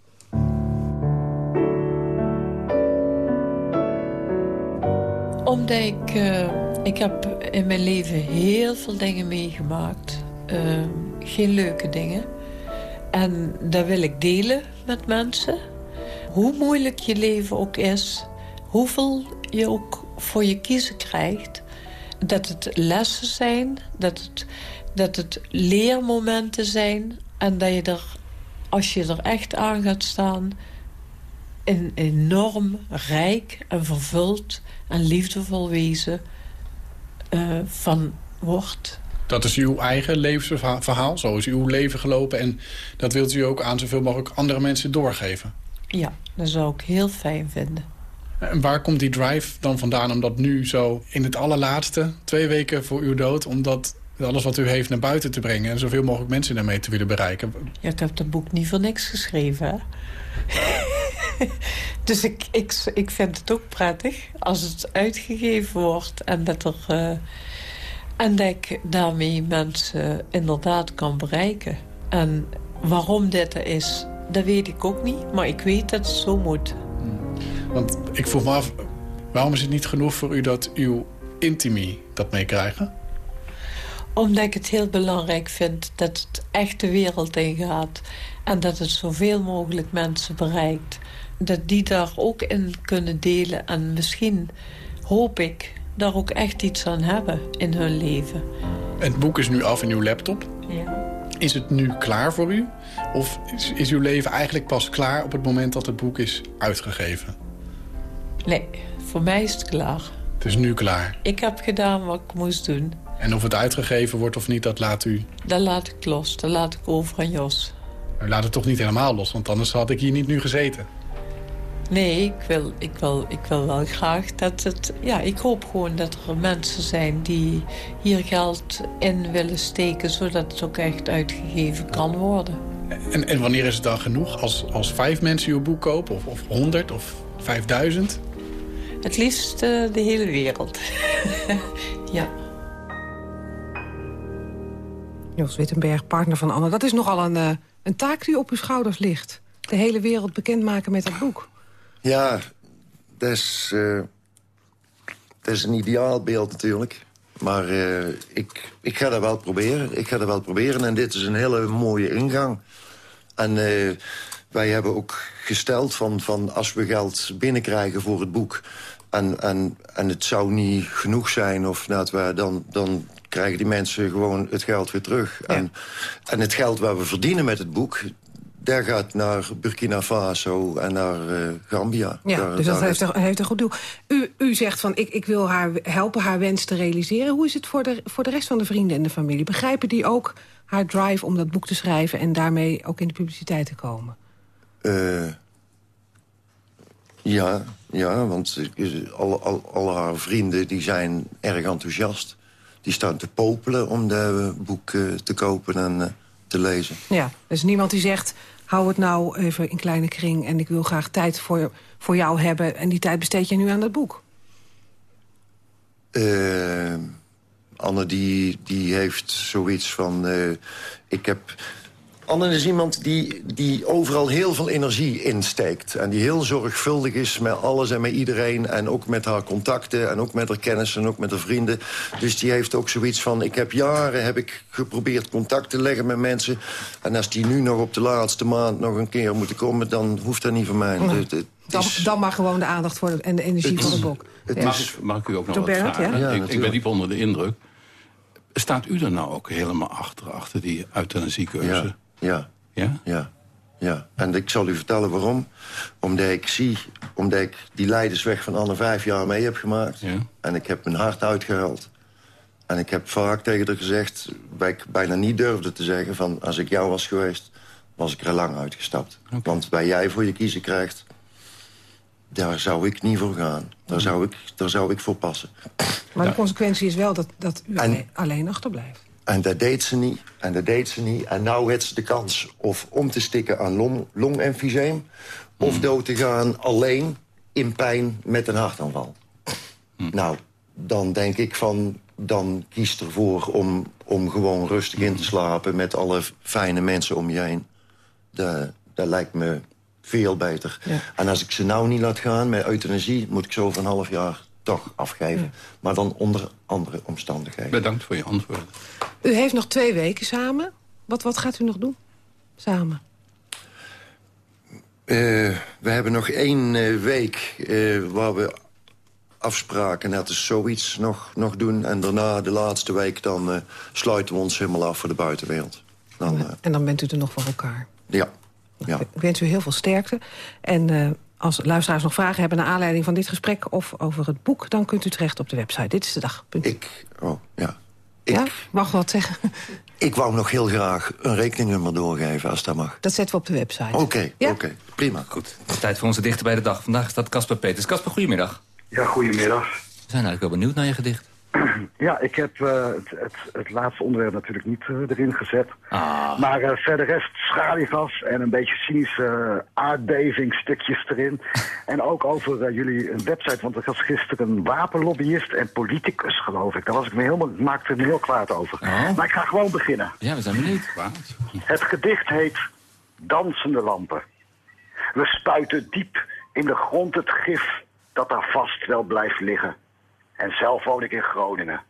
Speaker 17: Omdat ik, eh, ik heb in mijn leven heel veel dingen meegemaakt. Eh, geen leuke dingen. En dat wil ik delen met mensen. Hoe moeilijk je leven ook is. Hoeveel je ook voor je kiezen krijgt. dat het lessen zijn, dat het, dat het leermomenten zijn... en dat je er, als je er echt aan gaat staan... een enorm rijk en vervuld en liefdevol wezen eh, van wordt.
Speaker 18: Dat is uw eigen levensverhaal, zo is uw leven gelopen... en dat wilt u ook aan zoveel mogelijk andere mensen doorgeven.
Speaker 17: Ja, dat zou ik heel fijn vinden.
Speaker 18: En waar komt die drive dan vandaan om dat nu zo in het allerlaatste... twee weken voor uw dood, om dat alles wat u heeft naar buiten te brengen... en zoveel mogelijk mensen daarmee te willen bereiken?
Speaker 17: Ja, ik heb dat boek niet voor niks geschreven, hè? dus ik, ik, ik vind het ook prettig als het uitgegeven wordt... en dat, er, eh, en dat ik daarmee mensen inderdaad kan bereiken. En waarom dit er is, dat weet ik ook niet. Maar ik weet dat het zo moet.
Speaker 18: Want ik vroeg me af, waarom is het niet genoeg voor u dat uw intimi dat meekrijgen?
Speaker 17: Omdat ik het heel belangrijk vind dat het echt de wereld ingaat. En dat het zoveel mogelijk mensen bereikt. Dat die daar ook in kunnen delen. En misschien hoop ik daar ook echt iets aan hebben in hun leven.
Speaker 18: Het boek is nu af in uw laptop.
Speaker 17: Ja.
Speaker 18: Is het nu klaar voor u? Of is, is uw leven eigenlijk pas klaar op het moment dat het boek is uitgegeven?
Speaker 17: Nee, voor mij is het klaar.
Speaker 18: Het is nu klaar.
Speaker 17: Ik heb gedaan wat ik moest doen.
Speaker 18: En of het uitgegeven wordt of niet, dat laat u...
Speaker 17: Dat laat ik los. Dat laat ik over aan Jos.
Speaker 18: U laat het toch niet helemaal los, want anders had ik hier niet nu gezeten.
Speaker 17: Nee, ik wil, ik, wil, ik wil wel graag dat het... Ja, ik hoop gewoon dat er mensen zijn die hier geld in willen steken... zodat het ook echt uitgegeven kan worden.
Speaker 18: En, en wanneer is het dan genoeg? Als, als vijf mensen uw boek kopen, of, of honderd, of vijfduizend?
Speaker 17: Het liefst eh, de hele wereld. ja.
Speaker 2: Jos Wittenberg, partner van Anne. Dat is nogal een, eh, een taak die op uw schouders ligt. De hele wereld bekendmaken met dat boek.
Speaker 19: Ja, dat is, eh, dat is een ideaalbeeld natuurlijk. Maar eh, ik, ik ga dat wel proberen. Ik ga dat wel proberen. En dit is een hele mooie ingang. En eh, wij hebben ook gesteld van, van als we geld binnenkrijgen voor het boek... en, en, en het zou niet genoeg zijn, of dat we, dan, dan krijgen die mensen gewoon het geld weer terug. En, en het geld wat we verdienen met het boek... daar gaat naar Burkina Faso en naar eh, Gambia.
Speaker 2: Ja,
Speaker 19: Daar-
Speaker 2: dus dat heeft een, heeft een goed doel. U, u zegt van, ik, ik wil haar helpen haar wens te realiseren. Hoe is het voor de, voor de rest van de vrienden en de familie? Begrijpen die ook haar drive om dat boek te schrijven... en daarmee ook in de publiciteit te komen?
Speaker 19: Eh, ja, ja, want eh, alle, al, alle haar vrienden die zijn erg enthousiast. Die staan te popelen om dat boek te kopen en te lezen.
Speaker 2: Ja, er is niemand die zegt... hou het nou even in kleine kring... en ik wil graag tijd voor, voor jou hebben... en die tijd besteed je nu aan dat boek.
Speaker 19: Eh, Anne die, die heeft zoiets van... eh, ik heb... Anne is iemand die, die overal heel veel energie insteekt. En die heel zorgvuldig is met alles en met iedereen. En ook met haar contacten en ook met haar kennis en ook met haar vrienden. Dus die heeft ook zoiets van... Ik heb jaren heb ik geprobeerd contact te leggen met mensen. En als die nu nog op de laatste maand nog een keer moeten komen... dan hoeft dat niet van mij. Het- het
Speaker 2: Dan,
Speaker 19: is-
Speaker 2: dan maar gewoon de aandacht voor de, en de energie
Speaker 19: Het
Speaker 2: van het boek.
Speaker 19: het
Speaker 2: Ja.
Speaker 15: Mag, mag ik u ook nog wat vragen?
Speaker 2: ja? Ja,
Speaker 15: ik, ik ben diep onder de indruk. Staat u er nou ook helemaal achter, achter die euthanasiekeuze?
Speaker 19: Ja.
Speaker 15: Ja?
Speaker 19: Ja. Ja. En ik zal u vertellen waarom. Omdat ik zie, omdat ik die leidersweg van Anne vijf jaar mee heb gemaakt. En ik heb mijn hart uitgehaald. En ik heb vaak tegen haar gezegd, waar ik bijna niet durfde te zeggen... van als ik jou was geweest, was ik er lang uitgestapt. Want waar jij voor je kiezen krijgt, daar zou ik niet voor gaan. Daar zou ik, daar zou ik voor passen.
Speaker 2: Maar de consequentie is wel dat, dat u alleen achterblijft.
Speaker 19: En dat deed ze niet. En dat deed ze niet. En nou heeft ze de kans of om te stikken aan long, longemfyseem... of dood te gaan alleen in pijn met een hartaanval. Nou, dan denk ik van... dan kies ervoor om, om gewoon rustig in te slapen... met alle fijne mensen om je heen. Dat, dat lijkt me veel beter. En als ik ze nou niet laat gaan met euthanasie... moet ik zo van een half jaar toch afgeven. Maar dan onder andere omstandigheden.
Speaker 15: Bedankt voor je antwoord.
Speaker 2: U heeft nog twee weken samen. Wat, wat gaat u nog doen? Samen.
Speaker 19: Eh, we hebben nog één eh, week eh, waar we afspraken, net als zoiets nog, nog doen. En daarna, de laatste week, dan eh, sluiten we ons helemaal af voor de buitenwereld. Dan, eh,
Speaker 2: En dan bent u er nog voor elkaar.
Speaker 19: ja. ja.
Speaker 2: Ik wens u heel veel sterkte. En eh, als luisteraars nog vragen hebben naar aanleiding van dit gesprek... of over het boek, dan kunt u terecht op de website. Dit is de dag. Punt.
Speaker 19: Ik, oh, ja.
Speaker 2: ja, mag wat zeggen.
Speaker 19: Ik wou nog heel graag een rekeningnummer doorgeven, als dat mag.
Speaker 2: Dat zetten we op de website.
Speaker 19: Oké, oké, prima.
Speaker 3: Goed, tijd voor onze dichter bij de dag. Vandaag staat Casper Peters. Casper, goedemiddag.
Speaker 20: Ja, goedemiddag.
Speaker 3: We zijn eigenlijk wel benieuwd naar je gedicht.
Speaker 20: Ja, ik heb eh, het, het, het laatste onderwerp natuurlijk niet eh, erin gezet.
Speaker 3: Ah.
Speaker 20: Maar eh, verder rest schaliegas en een beetje cynische aardbevingstukjes erin. en ook over jullie een website, want er was gisteren een wapenlobbyist en politicus, geloof ik. Daar was ik me helemaal, maakte me heel kwaad over. Maar ik ga gewoon beginnen.
Speaker 3: Ja, we zijn benieuwd.
Speaker 20: Het gedicht heet Dansende lampen. We spuiten diep in de grond het gif dat daar vast wel blijft liggen. En zelf woon ik in Groningen.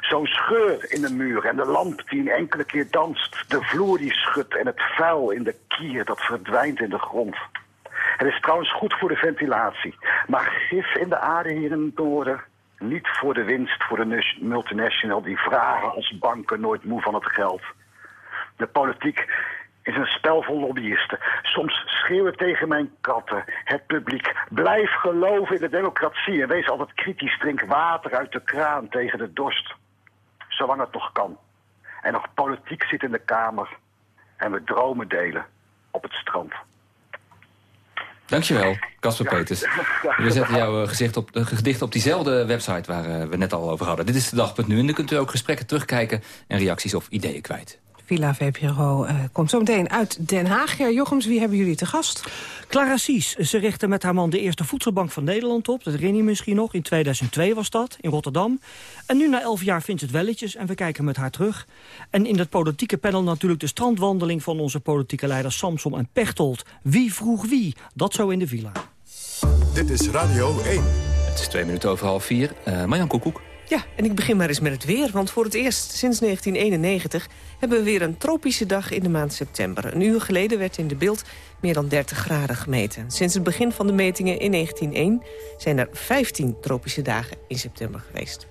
Speaker 20: Zo'n scheur in de muur en de lamp die een enkele keer danst. De vloer die schudt en het vuil in de kier dat verdwijnt in de grond. Het is trouwens goed voor de ventilatie. Maar gif in de aarde hier in niet voor de winst voor de multinational... die vragen als banken nooit moe van het geld. De politiek is een spel vol lobbyisten. Soms schreeuwen tegen mijn katten, het publiek. Blijf geloven in de democratie en wees altijd kritisch. Drink water uit de kraan tegen de dorst. Zolang het nog kan. En nog politiek zit in de kamer. En we dromen delen op het strand.
Speaker 3: Dankjewel, Casper Peters. We zetten jouw eh, gezicht op, eh, gedicht op diezelfde website waar eh, we net al over hadden. Dit is de dag.nu en dan kunt u ook gesprekken terugkijken... en reacties of ideeën kwijt.
Speaker 2: Villa VPRO eh, komt zo meteen uit Den Haag. Ja, Jochems, wie hebben jullie te gast?
Speaker 11: Clara Sies, ze richtte met haar man de eerste voedselbank van Nederland op. Dat herinner je misschien nog. In 2002 was dat, in Rotterdam. En nu na elf jaar vindt ze het welletjes en we kijken met haar terug. En in het politieke panel natuurlijk de strandwandeling... van onze politieke leiders Samson en Pechtold. Wie vroeg wie? Dat zo in de villa.
Speaker 1: Dit is Radio 1.
Speaker 3: Het is twee minuten over half vier. Uh, Marjan Koekoek.
Speaker 4: Ja, en ik begin maar eens met het weer. Want voor het eerst sinds 1991 hebben we weer een tropische dag in de maand september. Een uur geleden werd in de beeld meer dan 30 graden gemeten. Sinds het begin van de metingen in 1901 zijn er 15 tropische dagen in september geweest.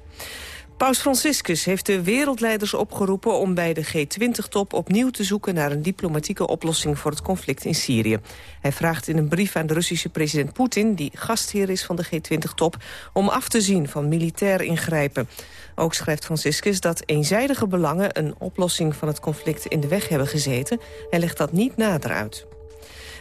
Speaker 4: Paus Franciscus heeft de wereldleiders opgeroepen om bij de G20-top opnieuw te zoeken naar een diplomatieke oplossing voor het conflict in Syrië. Hij vraagt in een brief aan de Russische president Poetin, die gastheer is van de G20-top, om af te zien van militair ingrijpen. Ook schrijft Franciscus dat eenzijdige belangen een oplossing van het conflict in de weg hebben gezeten. Hij legt dat niet nader uit.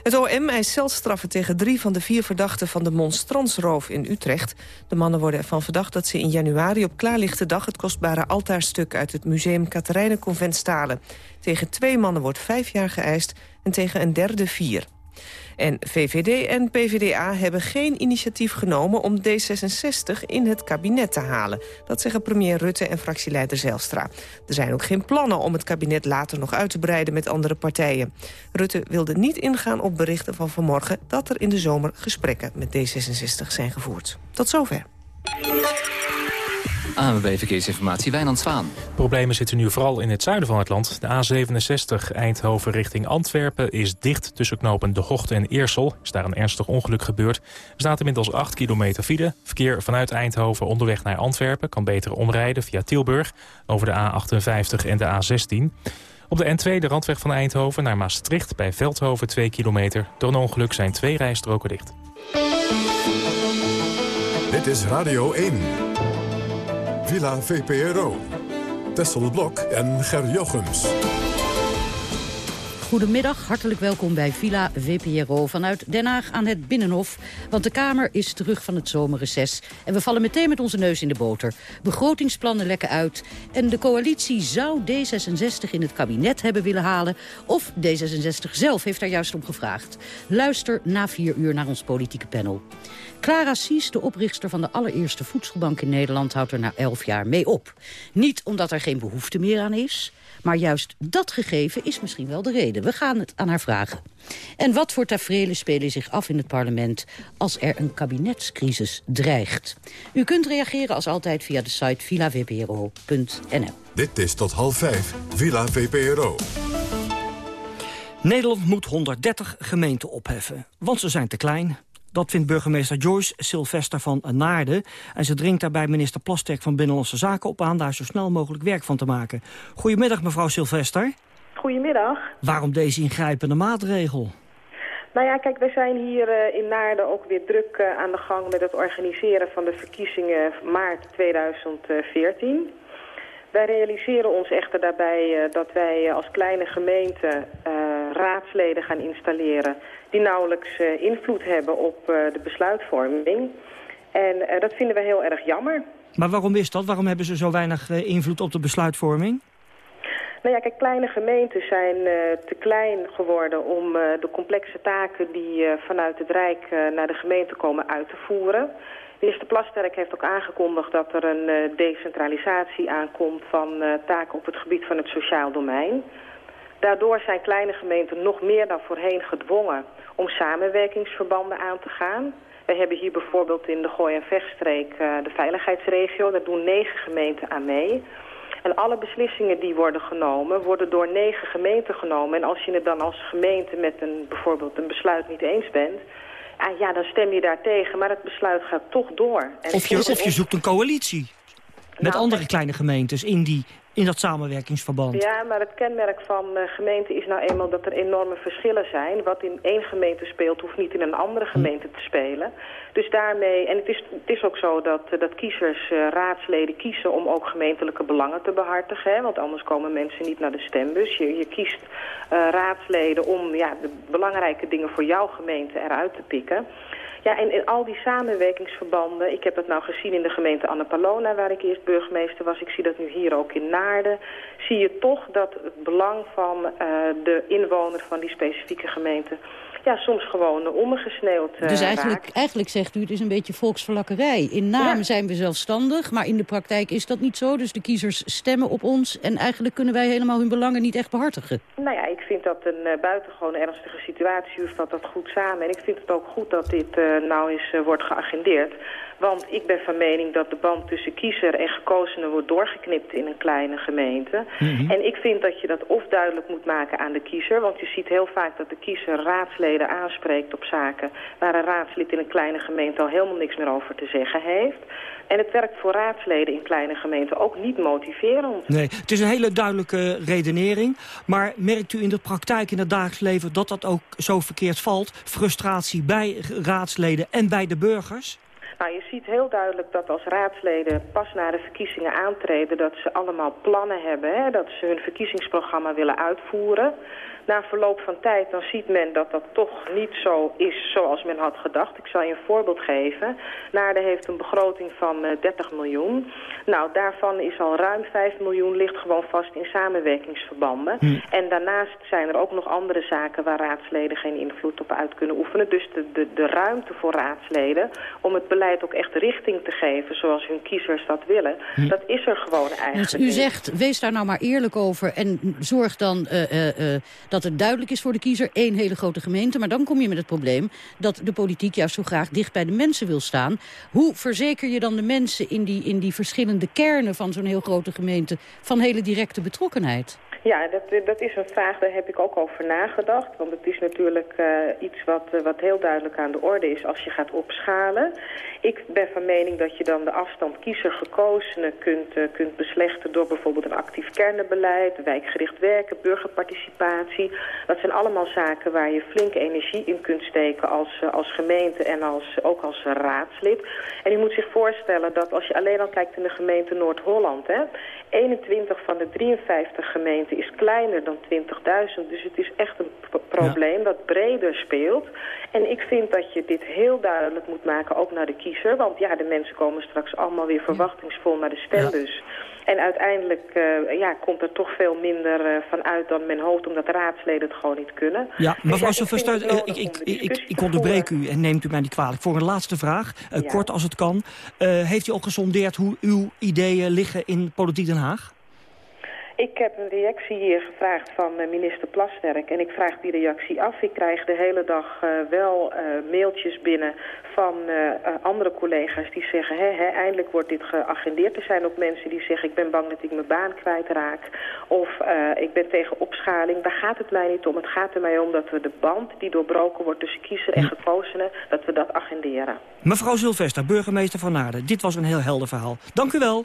Speaker 4: Het OM eist celstraffen tegen drie van de vier verdachten van de monstransroof in Utrecht. De mannen worden ervan verdacht dat ze in januari op klaarlichte dag... het kostbare altaarstuk uit het museum Katerijnenconvent stalen. Tegen twee mannen wordt vijf jaar geëist en tegen een derde vier. En VVD en PVDA hebben geen initiatief genomen om D66 in het kabinet te halen. Dat zeggen premier Rutte en fractieleider Zijlstra. Er zijn ook geen plannen om het kabinet later nog uit te breiden met andere partijen. Rutte wilde niet ingaan op berichten van vanmorgen dat er in de zomer gesprekken met D66 zijn gevoerd. Tot zover.
Speaker 3: ANWB Verkeersinformatie, Wijnand Zwaan.
Speaker 6: Problemen zitten nu vooral in het zuiden van het land. De A67 Eindhoven richting Antwerpen is dicht tussen knopen De Hocht en Eersel. Is daar een ernstig ongeluk gebeurd. Er staat inmiddels 8 kilometer file. Verkeer vanuit Eindhoven onderweg naar Antwerpen kan beter omrijden via Tilburg over de A58 en de A16. Op de N2 de randweg van Eindhoven naar Maastricht bij Veldhoven 2 kilometer. Door een ongeluk zijn twee rijstroken dicht.
Speaker 1: Dit is Radio 1. Villa VPRO. Tessel Blok en Ger Jochems.
Speaker 21: Goedemiddag, hartelijk welkom bij Villa VPRO vanuit Den Haag aan het Binnenhof. Want de Kamer is terug van het zomerreces. En we vallen meteen met onze neus in de boter. Begrotingsplannen lekken uit. En de coalitie zou D66 in het kabinet hebben willen halen. Of D66 zelf heeft daar juist om gevraagd. Luister na vier uur naar ons politieke panel. Clara Sies, de oprichter van de allereerste voedselbank in Nederland... houdt er na elf jaar mee op. Niet omdat er geen behoefte meer aan is... maar juist dat gegeven is misschien wel de reden. We gaan het aan haar vragen. En wat voor tafereelen spelen zich af in het parlement... als er een kabinetscrisis dreigt? U kunt reageren als altijd via de site villavpro.nl.
Speaker 1: Dit is tot half vijf, Villa VPRO.
Speaker 11: Nederland moet 130 gemeenten opheffen, want ze zijn te klein. Dat vindt burgemeester Joyce Sylvester van Naarden. En ze dringt daarbij minister Plasterk van Binnenlandse Zaken op aan... daar zo snel mogelijk werk van te maken. Goedemiddag, mevrouw Sylvester.
Speaker 22: Goedemiddag.
Speaker 11: Waarom deze ingrijpende maatregel?
Speaker 22: Nou ja, kijk, wij zijn hier eh, in Naarden ook weer druk eh, aan de gang met het organiseren van de verkiezingen maart 2014. Wij realiseren ons echter daarbij eh, dat wij als kleine gemeente raadsleden gaan installeren die nauwelijks eh, invloed hebben op eh, de besluitvorming. En eh, dat vinden we heel erg jammer.
Speaker 11: Maar waarom is dat? Waarom hebben ze zo weinig invloed op de besluitvorming?
Speaker 22: Nou ja, kijk, kleine gemeenten zijn te klein geworden om de complexe taken die vanuit het Rijk naar de gemeente komen uit te voeren. Minister Plasterk heeft ook aangekondigd dat er een decentralisatie aankomt van taken op het gebied van het sociaal domein. Daardoor zijn kleine gemeenten nog meer dan voorheen gedwongen om samenwerkingsverbanden aan te gaan. We hebben hier bijvoorbeeld in de Gooi- en Vechtstreek eh, de veiligheidsregio. Daar doen negen gemeenten aan mee. En alle beslissingen die worden genomen, worden door negen gemeenten genomen. En als je het dan als gemeente met een, bijvoorbeeld een besluit niet eens bent... ah, ja, dan stem je daar tegen, maar het besluit gaat toch door. En
Speaker 11: Of je, of je zoekt een coalitie met
Speaker 22: Nou,
Speaker 11: andere kleine gemeentes in, die, in dat samenwerkingsverband.
Speaker 22: Ja, maar het kenmerk van eh, gemeenten is nou eenmaal dat er enorme verschillen zijn. Wat in één gemeente speelt, hoeft niet in een andere gemeente te spelen. Dus daarmee, en het is, het is ook zo dat, eh, dat kiezers, eh, raadsleden kiezen om ook gemeentelijke belangen te behartigen. Hè, want anders komen mensen niet naar de stembus. Je, je kiest raadsleden om ja, de belangrijke dingen voor jouw gemeente eruit te pikken. Ja, en in al die samenwerkingsverbanden, ik heb dat nou gezien in de gemeente Annapolona, waar ik eerst burgemeester was, ik zie dat nu hier ook in Naarden, zie je toch dat het belang van eh, de inwoner van die specifieke gemeente, ja, soms gewoon uh, ondergesneeuwd eh,
Speaker 21: Dus eigenlijk,
Speaker 22: raakt.
Speaker 21: eigenlijk zegt u, het is een beetje volksverlakkerij. In naam zijn we zelfstandig, maar in de praktijk is dat niet zo. Dus de kiezers stemmen op ons en eigenlijk kunnen wij helemaal hun belangen niet echt behartigen.
Speaker 22: Nou ja, ik vind dat een uh, buitengewoon ernstige situatie. U vat dat goed samen. En ik vind het ook goed dat dit uh, nou eens wordt geagendeerd. Want ik ben van mening dat de band tussen kiezer en gekozenen wordt doorgeknipt in een kleine gemeente.
Speaker 23: Mhm.
Speaker 22: En ik vind dat je dat of duidelijk moet maken aan de kiezer. Want je ziet heel vaak dat de kiezer raadsleden aanspreekt op zaken... waar een raadslid in een kleine gemeente al helemaal niks meer over te zeggen heeft. En het werkt voor raadsleden in kleine gemeenten ook niet motiverend.
Speaker 11: Nee, het is een hele duidelijke redenering. Maar merkt u in de praktijk, in het dagelijks leven, dat dat ook zo verkeerd valt? Frustratie bij raadsleden en bij de burgers?
Speaker 22: Nou, je ziet heel duidelijk dat als raadsleden pas na de verkiezingen aantreden... dat ze allemaal plannen hebben, hè, dat ze hun verkiezingsprogramma willen uitvoeren. Na verloop van tijd dan ziet men dat dat toch niet zo is zoals men had gedacht. Ik zal je een voorbeeld geven. Naarden heeft een begroting van uh, 30 miljoen. Nou, daarvan is al ruim 5 miljoen ligt gewoon vast in samenwerkingsverbanden.
Speaker 23: Hm.
Speaker 22: En daarnaast zijn er ook nog andere zaken waar raadsleden geen invloed op uit kunnen oefenen. Dus de, de, de ruimte voor raadsleden om het beleid ook echt richting te geven zoals hun kiezers dat willen,
Speaker 21: Hm.
Speaker 22: dat is er gewoon eigenlijk
Speaker 21: Dus u zegt, wees daar nou maar eerlijk over en zorg dan uh, uh, uh, dat het duidelijk is voor de kiezer. één hele grote gemeente, maar dan kom je met het probleem dat de politiek juist zo graag dicht bij de mensen wil staan. Hoe verzeker je dan de mensen in die, in die verschillende kernen van zo'n heel grote gemeente van hele directe betrokkenheid?
Speaker 22: Ja, dat, dat is een vraag, daar heb ik ook over nagedacht. Want het is natuurlijk uh, iets wat, uh, wat heel duidelijk aan de orde is als je gaat opschalen. Ik ben van mening dat je dan de afstand kiezer-gekozenen kunt, kunt beslechten... door bijvoorbeeld een actief kernenbeleid, wijkgericht werken, burgerparticipatie. Dat zijn allemaal zaken waar je flink energie in kunt steken als, als gemeente en als, ook als raadslid. En u moet zich voorstellen dat als je alleen al kijkt in de gemeente Noord-Holland... 21 van de 53 gemeenten is kleiner dan 20.000. Dus het is echt een probleem ja. dat breder speelt. En ik vind dat je dit heel duidelijk moet maken, ook naar de kiezer. Want ja, de mensen komen straks allemaal weer verwachtingsvol naar de stembus. Ja. En uiteindelijk uh, ja, komt er toch veel minder uh, van uit dan men hoopt... omdat de raadsleden het gewoon niet kunnen.
Speaker 11: Ja, mevrouw dus Sylvester, ik, ik, ik, ik, ik onderbreek u en neemt u mij niet kwalijk. Voor een laatste vraag, uh, ja. kort als het kan. heeft u al gesondeerd hoe uw ideeën liggen in Politiek Den Haag?
Speaker 22: Ik heb een reactie hier gevraagd van eh, minister Plasterk en ik vraag die reactie af. Ik krijg de hele dag eh, wel eh, mailtjes binnen van andere collega's die zeggen... Hè, hè, eindelijk wordt dit geagendeerd. Er zijn ook mensen die zeggen ik ben bang dat ik mijn baan kwijtraak. Of ik ben tegen opschaling. Daar gaat het mij niet om. Het gaat er mij om dat we de band die doorbroken wordt tussen kiezer en gekozenen... dat we dat agenderen.
Speaker 11: Mevrouw Sylvester, burgemeester van Naarden. Dit was een heel helder verhaal. Dank u wel.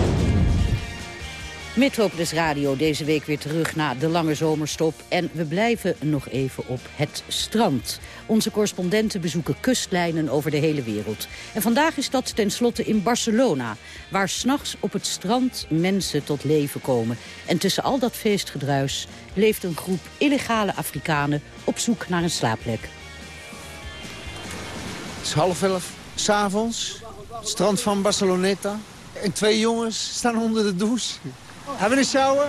Speaker 21: Radio deze week weer terug na de lange zomerstop. En we blijven nog even op het strand. Onze correspondenten bezoeken kustlijnen over de hele wereld. En vandaag is dat tenslotte in Barcelona... waar s'nachts op het strand mensen tot leven komen. En tussen al dat feestgedruis leeft een groep illegale Afrikanen... op zoek naar een slaapplek.
Speaker 24: Het is half elf, s'avonds, strand van Barceloneta. En twee jongens staan onder de douche. Hebben een shower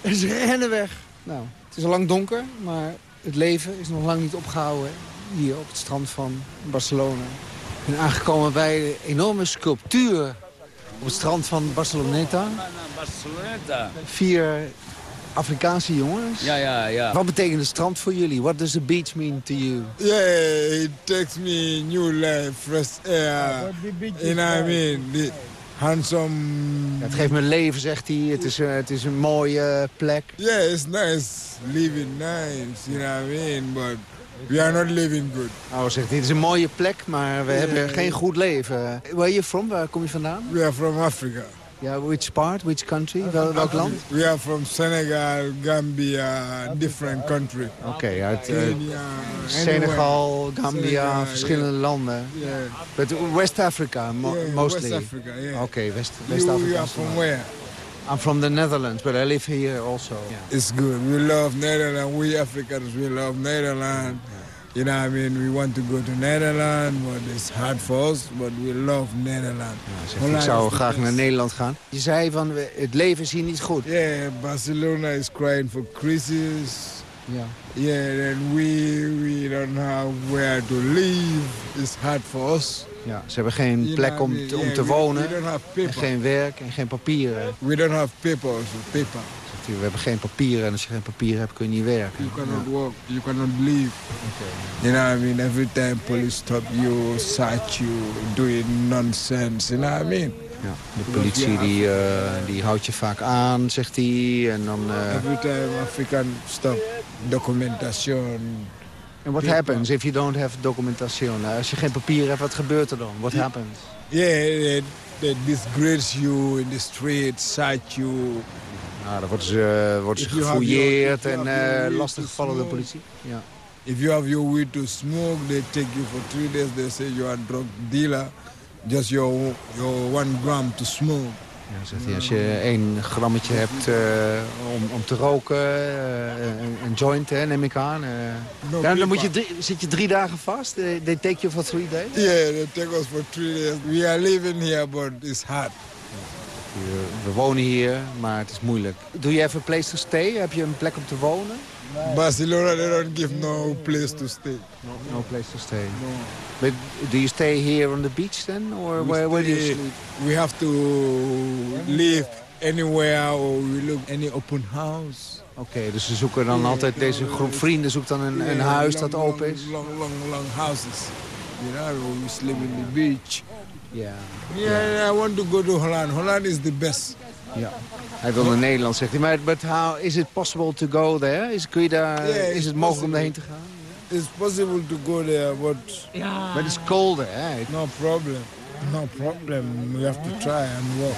Speaker 24: en ze rennen weg. Nou, het is al lang donker, maar het leven is nog lang niet opgehouden hier op het strand van Barcelona. Ik ben aangekomen bij de enorme sculptuur op het strand van Barceloneta.
Speaker 25: Barcelona.
Speaker 24: Vier Afrikaanse jongens.
Speaker 25: Ja, ja, ja.
Speaker 24: Wat betekent het strand voor jullie? What does the beach mean to you?
Speaker 26: Yeah, it takes me new life, fresh air. You know what I mean? Handsome.
Speaker 24: Ja, het geeft me leven, zegt hij. Het is, eh, het is een mooie plek.
Speaker 26: Yeah, it's nice living nice. You know what I mean? But we are not living good.
Speaker 24: Oh, zegt hij, het is een mooie plek, maar we hebben geen goed leven. Where are you from? Waar kom je vandaan?
Speaker 26: We are from Africa.
Speaker 24: Ja, which part? Which country? Wel, welk land?
Speaker 26: We are from Senegal, Gambia, different country.
Speaker 24: Oké, uit eh,
Speaker 26: Kenya,
Speaker 24: Senegal,
Speaker 26: anywhere.
Speaker 24: Gambia,
Speaker 26: Senegal,
Speaker 24: verschillende landen.
Speaker 26: Yeah.
Speaker 24: But West Africa, mo-
Speaker 26: Yeah,
Speaker 24: mostly.
Speaker 26: West Africa, yeah.
Speaker 24: Oké, West, West
Speaker 26: You,
Speaker 24: Africa.
Speaker 26: you are from where?
Speaker 24: I'm from the Netherlands, but I live here also.
Speaker 26: It's good. We love Netherlands. We Africans, we love Netherlands. You know I mean? We want to go to Netherlands, but it's hard for us, but we love Netherlands.
Speaker 24: Zegt, ik zou graag naar Nederland gaan. Je zei van, het leven is hier niet goed.
Speaker 26: Yeah, Barcelona is crying for crisis.
Speaker 24: Ja.
Speaker 26: Yeah, and we, we don't have where to live. It's hard for us.
Speaker 24: Ja, ze hebben geen
Speaker 26: You
Speaker 24: plek
Speaker 26: know
Speaker 24: om, om
Speaker 26: Yeah,
Speaker 24: te
Speaker 26: we-
Speaker 24: wonen.
Speaker 26: we don't have
Speaker 24: En
Speaker 26: paper.
Speaker 24: geen werk en geen papieren.
Speaker 26: We don't have paper also, paper.
Speaker 24: Zegt we hebben geen papieren en als je geen papieren hebt kun je niet werken.
Speaker 26: You cannot work, you cannot live. You know what I mean? Every time police stop you, search you, doing nonsense, you know what I mean?
Speaker 24: Ja, de politie die, eh, die houdt je vaak aan, zegt hij. En dan... eh,
Speaker 26: Every time African stop documentation.
Speaker 24: And what happens if you don't have documentation? Nou, als je geen papieren hebt, wat gebeurt er dan? What happens?
Speaker 26: Yeah, they, they disgrace you in the street, search you.
Speaker 24: Nou, dan worden ze,
Speaker 26: you have
Speaker 24: gefouilleerd en eh,
Speaker 26: weed
Speaker 24: lastiggevallen
Speaker 26: to
Speaker 24: door de politie. Ja.
Speaker 26: If you have your weed to smoke, they take you for three days. They say you are a drug dealer. Just your, your one gram to smoke.
Speaker 24: Ja, zegt hij, als je één grammetje hebt eh, om, om te roken, eh, een, een joint, hè, neem ik aan. eh.
Speaker 26: No
Speaker 24: Ja, dan
Speaker 26: paper.
Speaker 24: moet je drie- zit je drie dagen vast. They, they take you for three days.
Speaker 26: Yeah, they take us for three days. We are living here, but it's hard.
Speaker 24: We, we wonen hier, maar het is moeilijk. Do you have a place to stay? Heb je een plek om te wonen?
Speaker 26: Barcelona, they don't give no place to stay.
Speaker 24: No place to stay. But do you stay here on the beach then? Or where, where do you
Speaker 26: stay-
Speaker 24: sleep?
Speaker 26: We have to live anywhere or we look any open house.
Speaker 24: Oké, dus ze zoeken dan altijd, deze groep vrienden zoekt dan een, een huis dat open is?
Speaker 26: Long, long, long houses. You know, we sleep in the beach.
Speaker 24: Ja.
Speaker 26: Yeah, I want to go to Holland. Holland is the best.
Speaker 24: Ja. Hij wil naar Nederland, zegt hij. Maar but how is it possible to go there? Is, kun je daar,
Speaker 26: Yeah,
Speaker 24: is
Speaker 26: it's
Speaker 24: het mogelijk om
Speaker 26: possible.
Speaker 24: daarheen te gaan?
Speaker 26: It's possible to go there, but
Speaker 24: But it's colder, hè?
Speaker 26: no problem. No problem. We have to try and walk.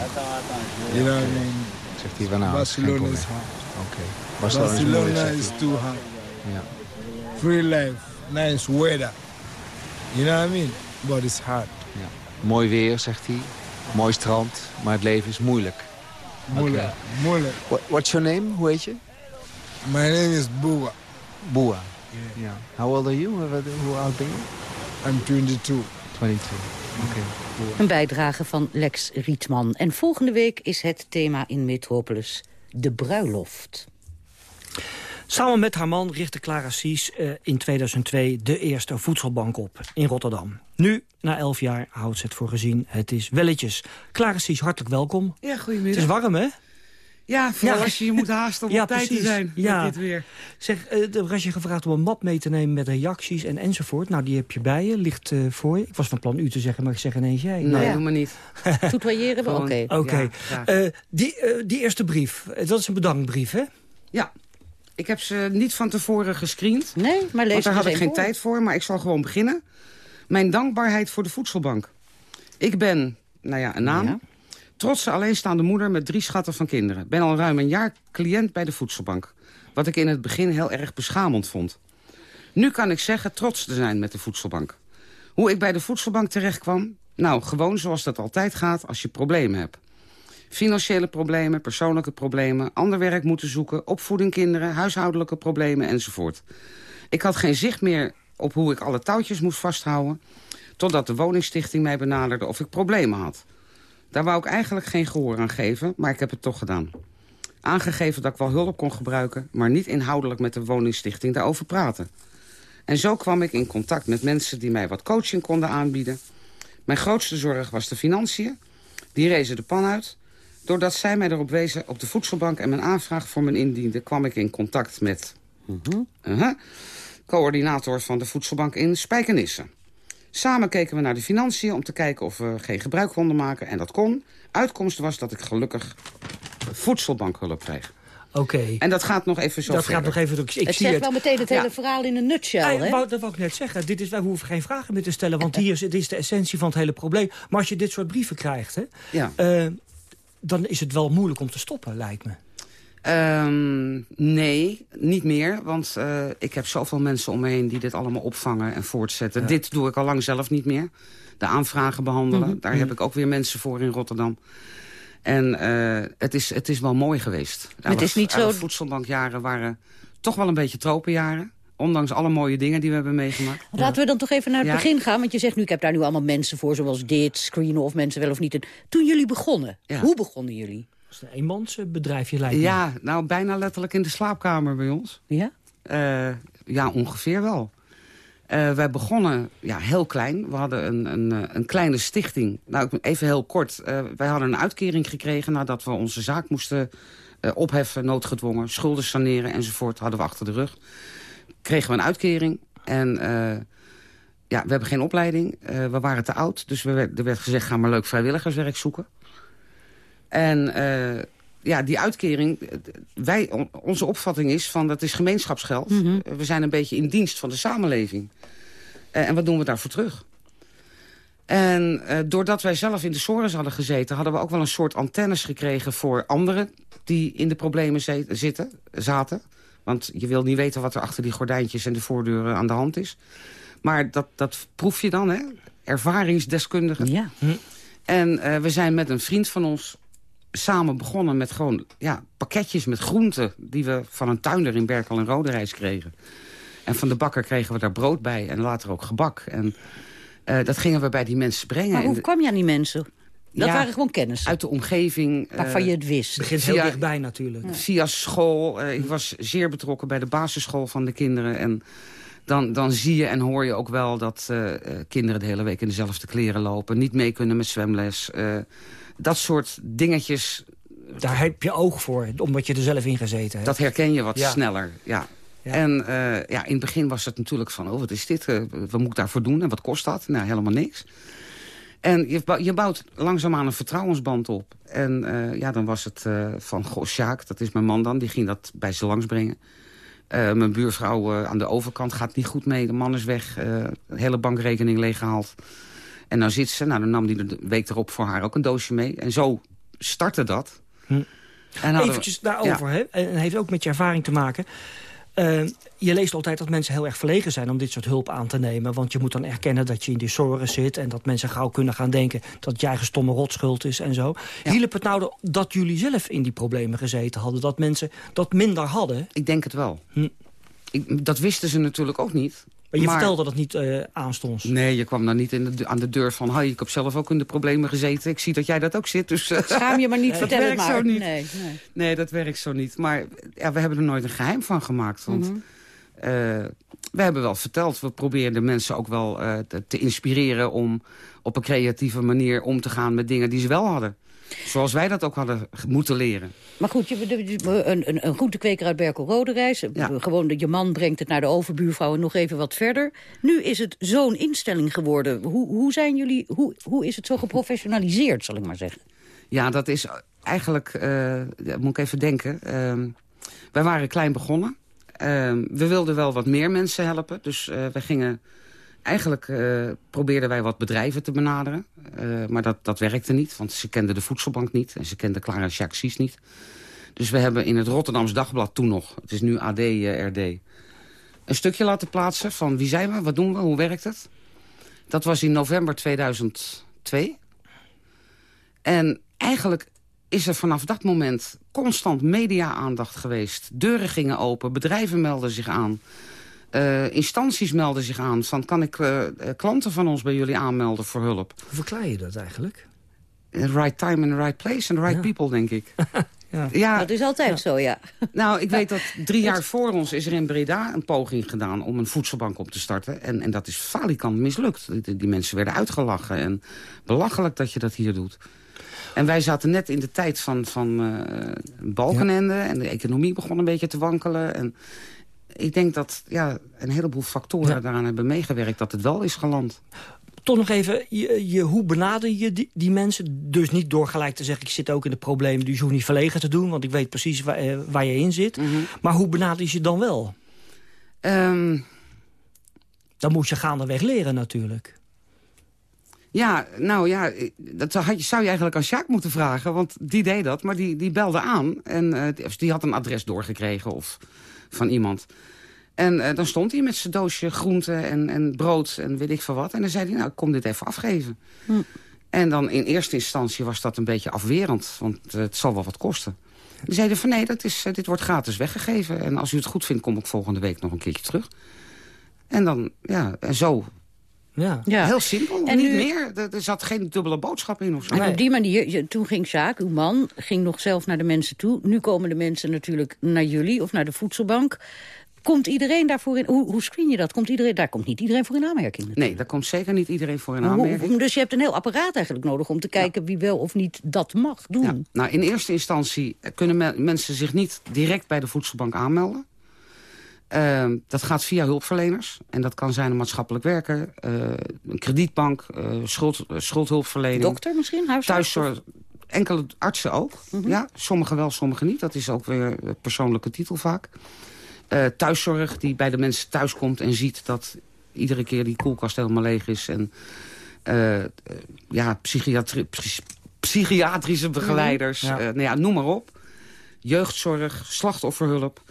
Speaker 26: You know what I mean?
Speaker 24: Zegt hij van nou, het is geen
Speaker 26: Barcelona
Speaker 24: probleem.
Speaker 26: is hard.
Speaker 24: Oké. Barcelona is
Speaker 26: Barcelona
Speaker 24: mooi, zegt
Speaker 26: is too hard.
Speaker 24: Ja.
Speaker 26: Free life, nice weather. You know what I mean? But it's hard.
Speaker 24: Mooi weer, zegt hij. Mooi strand, maar het leven is moeilijk.
Speaker 26: Moeilijk. Moeilijk.
Speaker 24: What, what's your name? Hoe heet je?
Speaker 26: My name is Boa.
Speaker 24: Boa. Ja. How old are you? Hoe hoe oud ben je?
Speaker 26: I'm 22.
Speaker 27: 22. Oké.
Speaker 21: Een bijdrage van Lex Rietman. En volgende week is het thema in Metropolis de bruiloft.
Speaker 11: Samen met haar man richtte Clara Sies eh, in 2002 de eerste voedselbank op in Rotterdam. Nu, na elf jaar, houdt ze het voor gezien. Het is welletjes. Clara Sies, hartelijk welkom.
Speaker 28: Ja, goedemiddag.
Speaker 11: Het is warm, hè?
Speaker 28: Ja, vooral
Speaker 11: Ja.
Speaker 28: als je je moet haasten om
Speaker 11: Ja,
Speaker 28: op tijd
Speaker 11: precies.
Speaker 28: te zijn.
Speaker 11: Ja.
Speaker 28: Dit weer.
Speaker 11: Zeg, eh, er was je gevraagd om een map mee te nemen met reacties en enzovoort. Nou, die heb je bij je, ligt eh, voor je. Ik was van plan u te zeggen, maar ik zeg ineens jij.
Speaker 28: Nee,
Speaker 11: Nou ja.
Speaker 28: doe maar niet.
Speaker 21: Toetoyeren we? Oké.
Speaker 11: Oké. Eh, die, die eerste brief, dat is een bedankbrief, hè?
Speaker 28: Ja. Ik heb ze niet van tevoren gescreend.
Speaker 21: Nee, maar lees
Speaker 28: Want daar had ik geen
Speaker 21: voor.
Speaker 28: tijd voor, maar ik zal gewoon beginnen. Mijn dankbaarheid voor de voedselbank. Ik ben, nou ja, een naam. Trotse alleenstaande moeder met drie schatten van kinderen. Ben al ruim een jaar cliënt bij de voedselbank. Wat ik in het begin heel erg beschamend vond. Nu kan ik zeggen trots te zijn met de voedselbank. Hoe ik bij de voedselbank terecht kwam? Nou, gewoon zoals dat altijd gaat als je problemen hebt. Financiële problemen, persoonlijke problemen, ander werk moeten zoeken... opvoeding kinderen, huishoudelijke problemen enzovoort. Ik had geen zicht meer op hoe ik alle touwtjes moest vasthouden... totdat de woningstichting mij benaderde of ik problemen had. Daar wou ik eigenlijk geen gehoor aan geven, maar ik heb het toch gedaan. Aangegeven dat ik wel hulp kon gebruiken... maar niet inhoudelijk met de woningstichting daarover praten. En zo kwam ik in contact met mensen die mij wat coaching konden aanbieden. Mijn grootste zorg was de financiën. Die rezen de pan uit. Doordat zij mij erop wezen op de voedselbank en mijn aanvraag voor mijn indiende... kwam ik in contact met uh-huh, coördinator van de voedselbank in Spijkenisse. Samen keken we naar de financiën om te kijken of we geen gebruik konden maken. En dat kon. Uitkomst was dat ik gelukkig voedselbankhulp kreeg.
Speaker 11: Oké.
Speaker 28: En dat gaat nog even zo
Speaker 11: Dat
Speaker 28: verder.
Speaker 11: gaat nog even... Ik, ik
Speaker 21: het
Speaker 11: zie
Speaker 21: zegt
Speaker 11: het.
Speaker 21: wel meteen het hele
Speaker 28: Ja.
Speaker 21: verhaal in een nutshell,
Speaker 11: Ah,
Speaker 21: hè?
Speaker 11: wou- dat wou ik net zeggen. Dit is, wij hoeven geen vragen meer te stellen, want hier is, dit is de essentie van het hele probleem. Maar als je dit soort brieven krijgt, hè,
Speaker 28: Ja.
Speaker 11: eh, dan is het wel moeilijk om te stoppen, lijkt me.
Speaker 28: Ehm, nee, niet meer. Want eh, ik heb zoveel mensen om me heen die dit allemaal opvangen en voortzetten.
Speaker 11: Ja.
Speaker 28: Dit doe ik al lang zelf niet meer. De aanvragen behandelen.
Speaker 21: Mhm.
Speaker 28: Daar heb ik ook weer mensen voor in Rotterdam. En eh, het, is, het is wel mooi geweest.
Speaker 21: Het is niet zo-
Speaker 28: voedselbankjaren waren toch wel een beetje tropenjaren. Ondanks alle mooie dingen die we hebben meegemaakt.
Speaker 21: Laten we dan toch even naar het
Speaker 28: Ja.
Speaker 21: begin gaan. Want je zegt nu, ik heb daar nu allemaal mensen voor, zoals dit, screenen of mensen wel of niet. Toen jullie begonnen,
Speaker 28: Ja.
Speaker 21: hoe begonnen jullie?
Speaker 11: Het is een eenmansbedrijfje, lijkt me.
Speaker 28: Ja, nou bijna letterlijk in de slaapkamer bij ons.
Speaker 21: Ja?
Speaker 28: Eh, ja, ongeveer wel. Eh, wij begonnen ja, heel klein. We hadden een, een, eh, een kleine stichting. Nou, even heel kort. Eh, wij hadden een uitkering gekregen nadat we onze zaak moesten eh, opheffen, noodgedwongen, schulden saneren enzovoort. Hadden we achter de rug. Kregen we een uitkering. En eh, ja, we hebben geen opleiding. Eh, we waren te oud. Dus we er werd gezegd, ga maar leuk vrijwilligerswerk zoeken. En eh, ja, die uitkering, wij, on- onze opvatting is van dat is gemeenschapsgeld. Eh, We zijn een beetje in dienst van de samenleving. En wat doen we daarvoor terug? En doordat wij zelf in de sores hadden gezeten... hadden we ook wel een soort antennes gekregen voor anderen... die in de problemen zitten, zaten. Want je wil niet weten wat er achter die gordijntjes en de voordeuren aan de hand is. Maar dat, dat proef je dan, hè? Ervaringsdeskundigen.
Speaker 21: Ja.
Speaker 28: En eh, we zijn met een vriend van ons samen begonnen met gewoon ja, pakketjes met groenten... die we van een tuinder in Berkel en Roderijs kregen. En van de bakker kregen we daar brood bij en later ook gebak. En eh, dat gingen we bij die mensen brengen.
Speaker 21: Maar hoe kwam je aan die mensen? Dat
Speaker 28: Ja,
Speaker 21: waren gewoon kennis.
Speaker 28: Uit de omgeving.
Speaker 21: Waarvan
Speaker 28: eh,
Speaker 21: je het wist.
Speaker 11: Het begint heel
Speaker 28: via-
Speaker 11: dichtbij natuurlijk.
Speaker 28: Via school. eh, ik was zeer betrokken bij de basisschool van de kinderen. En dan, dan zie je en hoor je ook wel dat eh, eh, kinderen de hele week in dezelfde kleren lopen. Niet mee kunnen met zwemles. eh, dat soort dingetjes,
Speaker 11: Daar heb je oog voor, omdat je er zelf in gezeten hebt.
Speaker 28: dat herken je wat
Speaker 11: Ja.
Speaker 28: sneller. Ja.
Speaker 11: Ja.
Speaker 28: En eh, ja, in het begin was het natuurlijk van, oh, wat is dit? Wat moet ik daarvoor doen en wat kost dat? Nou, helemaal niks. En je, bou- je bouwt langzaamaan een vertrouwensband op. En eh, ja, dan was het eh, van, goh, Sjaak, dat is mijn man dan, die ging dat bij ze langsbrengen. Eh, mijn buurvrouw aan de overkant gaat niet goed mee. De man is weg, de hele bankrekening leeggehaald. En nou zit ze, nou dan nam die de week erop voor haar ook een doosje mee. En zo startte dat.
Speaker 11: Hm.
Speaker 28: En
Speaker 11: Eventjes daarover, hè? en heeft ook met je ervaring te maken. Eh, je leest altijd dat mensen heel erg verlegen zijn om dit soort hulp aan te nemen. Want je moet dan erkennen dat je in die zorgen zit... en dat mensen gauw kunnen gaan denken dat het je eigen stomme rotschuld is en zo. Hielp het nou dat jullie zelf in die problemen gezeten hadden? Dat mensen dat minder hadden?
Speaker 28: Ik denk het wel.
Speaker 11: Hm.
Speaker 28: Ik, dat wisten ze natuurlijk ook niet.
Speaker 11: Maar je
Speaker 28: Maar-
Speaker 11: vertelde dat niet eh aanstonds.
Speaker 28: Nee, je kwam dan niet in de, aan de deur van... Hoi, ik heb zelf ook in de problemen gezeten. Ik zie dat jij dat ook zit, dus... eh,
Speaker 21: Schaam je maar niet,
Speaker 28: dat
Speaker 21: vertel het
Speaker 28: werkt
Speaker 21: maar.
Speaker 28: zo niet.
Speaker 21: Nee, nee.
Speaker 28: Nee, dat werkt zo niet. Maar ja, we hebben er nooit een geheim van gemaakt. Want
Speaker 21: Mhm.
Speaker 28: eh, we hebben wel verteld, we proberen de mensen ook wel eh, te, te inspireren... om op een creatieve manier om te gaan met dingen die ze wel hadden. Zoals wij dat ook hadden moeten leren.
Speaker 21: Maar goed, je, een, een, een groentekweker uit Berkel Roderijs. Gewoon je man brengt het naar de overbuurvrouw en nog even wat verder. Nu is het zo'n instelling geworden. Hoe, hoe, zijn jullie, hoe, hoe is het zo geprofessionaliseerd, zal ik maar zeggen?
Speaker 28: Ja, dat is eigenlijk... eh, ja, moet ik even denken. Ehm, wij waren klein begonnen. Ehm, we wilden wel wat meer mensen helpen. Dus eh we gingen... Eigenlijk eh, probeerden wij wat bedrijven te benaderen. Eh, maar dat, dat werkte niet, want ze kenden de voedselbank niet. En ze kenden Clara Jacques niet. Dus we hebben in het Rotterdams Dagblad toen nog... het is nu AD-RD... een stukje laten plaatsen van wie zijn we, wat doen we, hoe werkt het. Dat was in november 2002. En eigenlijk is er vanaf dat moment constant media-aandacht geweest. Deuren gingen open, bedrijven melden zich aan. Eh, instanties melden zich aan. Van, kan ik eh, eh, klanten van ons bij jullie aanmelden voor hulp?
Speaker 11: Hoe verklaar je dat eigenlijk?
Speaker 28: The right time and the right place and the right people, denk ik.
Speaker 11: Ja.
Speaker 28: Ja.
Speaker 21: Dat is altijd zo, ja.
Speaker 28: Nou, ik weet dat drie jaar voor ons is er in Breda een poging gedaan... om een voedselbank op te starten. En, en dat is falikant mislukt. Die, die mensen werden uitgelachen. En belachelijk dat je dat hier doet. En wij zaten net in de tijd van, van eh, Balkenende... en de economie begon een beetje te wankelen. En ik denk dat ja, een heleboel factoren daaraan hebben meegewerkt... dat het wel is geland.
Speaker 11: Toch nog even, je, je, hoe benader je die, die mensen? Dus niet door gelijk te zeggen, ik zit ook in de problemen... dus je hoeft niet verlegen te doen, want ik weet precies waar, eh, waar je in zit. Maar hoe benader je ze dan wel?
Speaker 28: Ehm,
Speaker 11: Dan moet je gaandeweg leren natuurlijk.
Speaker 28: Ja, nou ja, dat zou had je- zou je eigenlijk aan Sjaak moeten vragen. Want die deed dat, maar die, die belde aan. En eh, die- die had een adres doorgekregen of van iemand. En eh, dan stond hij met zijn doosje groenten en, en brood en weet ik veel wat. En dan zei hij, nou, ik kom dit even afgeven. En dan in eerste instantie was dat een beetje afwerend. Want eh, het zal wel wat kosten. Die zeiden van nee, dat is, eh, dit wordt gratis weggegeven. En als u het goed vindt, kom ik volgende week nog een keertje terug. En dan, ja, en zo
Speaker 11: Ja.
Speaker 28: Heel simpel,
Speaker 21: En
Speaker 28: niet
Speaker 21: nu-
Speaker 28: meer. Er, er zat geen dubbele boodschap in of zo.
Speaker 21: En op die manier, toen ging Sjaak, uw man, ging nog zelf naar de mensen toe. Nu komen de mensen natuurlijk naar jullie of naar de voedselbank. Komt iedereen daarvoor in... Hoe, hoe screen je dat? Komt iedereen, daar komt niet iedereen voor in aanmerking.
Speaker 28: Nee, daar komt zeker niet iedereen voor in
Speaker 21: hoe-
Speaker 28: aanmerking.
Speaker 21: dus je hebt een heel apparaat eigenlijk nodig om te kijken wie wel of niet dat mag doen.
Speaker 28: Nou, in eerste instantie kunnen me- mensen zich niet direct bij de voedselbank aanmelden. Ehm, dat gaat via hulpverleners. En dat kan zijn een maatschappelijk werker, eh, een kredietbank, eh, schuld, eh, schuldhulpverlening.
Speaker 21: Dokter misschien, huisarts?
Speaker 28: Thuiszorg, enkele artsen ook.
Speaker 21: Mhm.
Speaker 28: Ja, sommigen wel, sommigen niet. Dat is ook weer een persoonlijke titel vaak. Thuiszorg, die bij de mensen thuis komt en ziet dat iedere keer die koelkast helemaal leeg is. En ja, psychiatri- psy- psychiatrische begeleiders.
Speaker 11: Ja.
Speaker 28: eh, nou ja, noem maar op. Jeugdzorg, slachtofferhulp.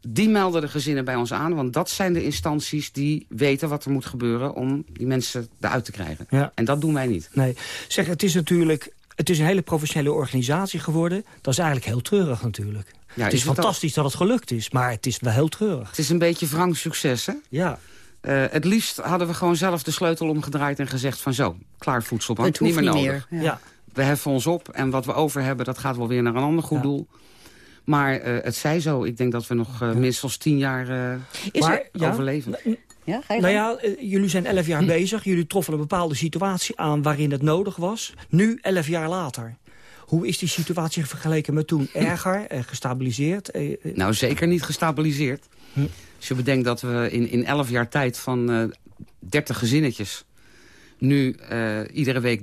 Speaker 28: Die melden de gezinnen bij ons aan. Want dat zijn de instanties die weten wat er moet gebeuren... om die mensen eruit te krijgen.
Speaker 11: Ja.
Speaker 28: En dat doen wij niet.
Speaker 11: Nee, zeg, het is natuurlijk... Het is een hele professionele organisatie geworden. Dat is eigenlijk heel treurig natuurlijk.
Speaker 28: Ja,
Speaker 11: het
Speaker 28: is
Speaker 11: is
Speaker 28: het
Speaker 11: fantastisch dat het gelukt is, maar het is wel heel treurig.
Speaker 28: Het is een beetje wrang succes, hè?
Speaker 11: Ja.
Speaker 28: Eh, het liefst hadden we gewoon zelf de sleutel omgedraaid en gezegd van zo, klaar voedselbank, niet meer
Speaker 21: niet
Speaker 28: nodig.
Speaker 21: meer, ja.
Speaker 11: Ja.
Speaker 28: We heffen ons op en wat we over hebben, dat gaat wel weer naar een ander goed doel. Maar eh, het zij zo, ik denk dat we nog eh, minstens tien jaar eh,
Speaker 21: Is er-
Speaker 11: ja,
Speaker 28: overleven.
Speaker 21: Ja, ga je
Speaker 11: Nou ja, jullie zijn elf jaar bezig. Jullie troffen een bepaalde situatie aan waarin het nodig was. Nu, elf jaar later. Hoe is die situatie vergeleken met toen? Erger, eh, gestabiliseerd?
Speaker 28: Nou, zeker niet gestabiliseerd. Als je bedenkt dat we in, in elf jaar tijd van eh 30 gezinnetjes... nu eh, iedere week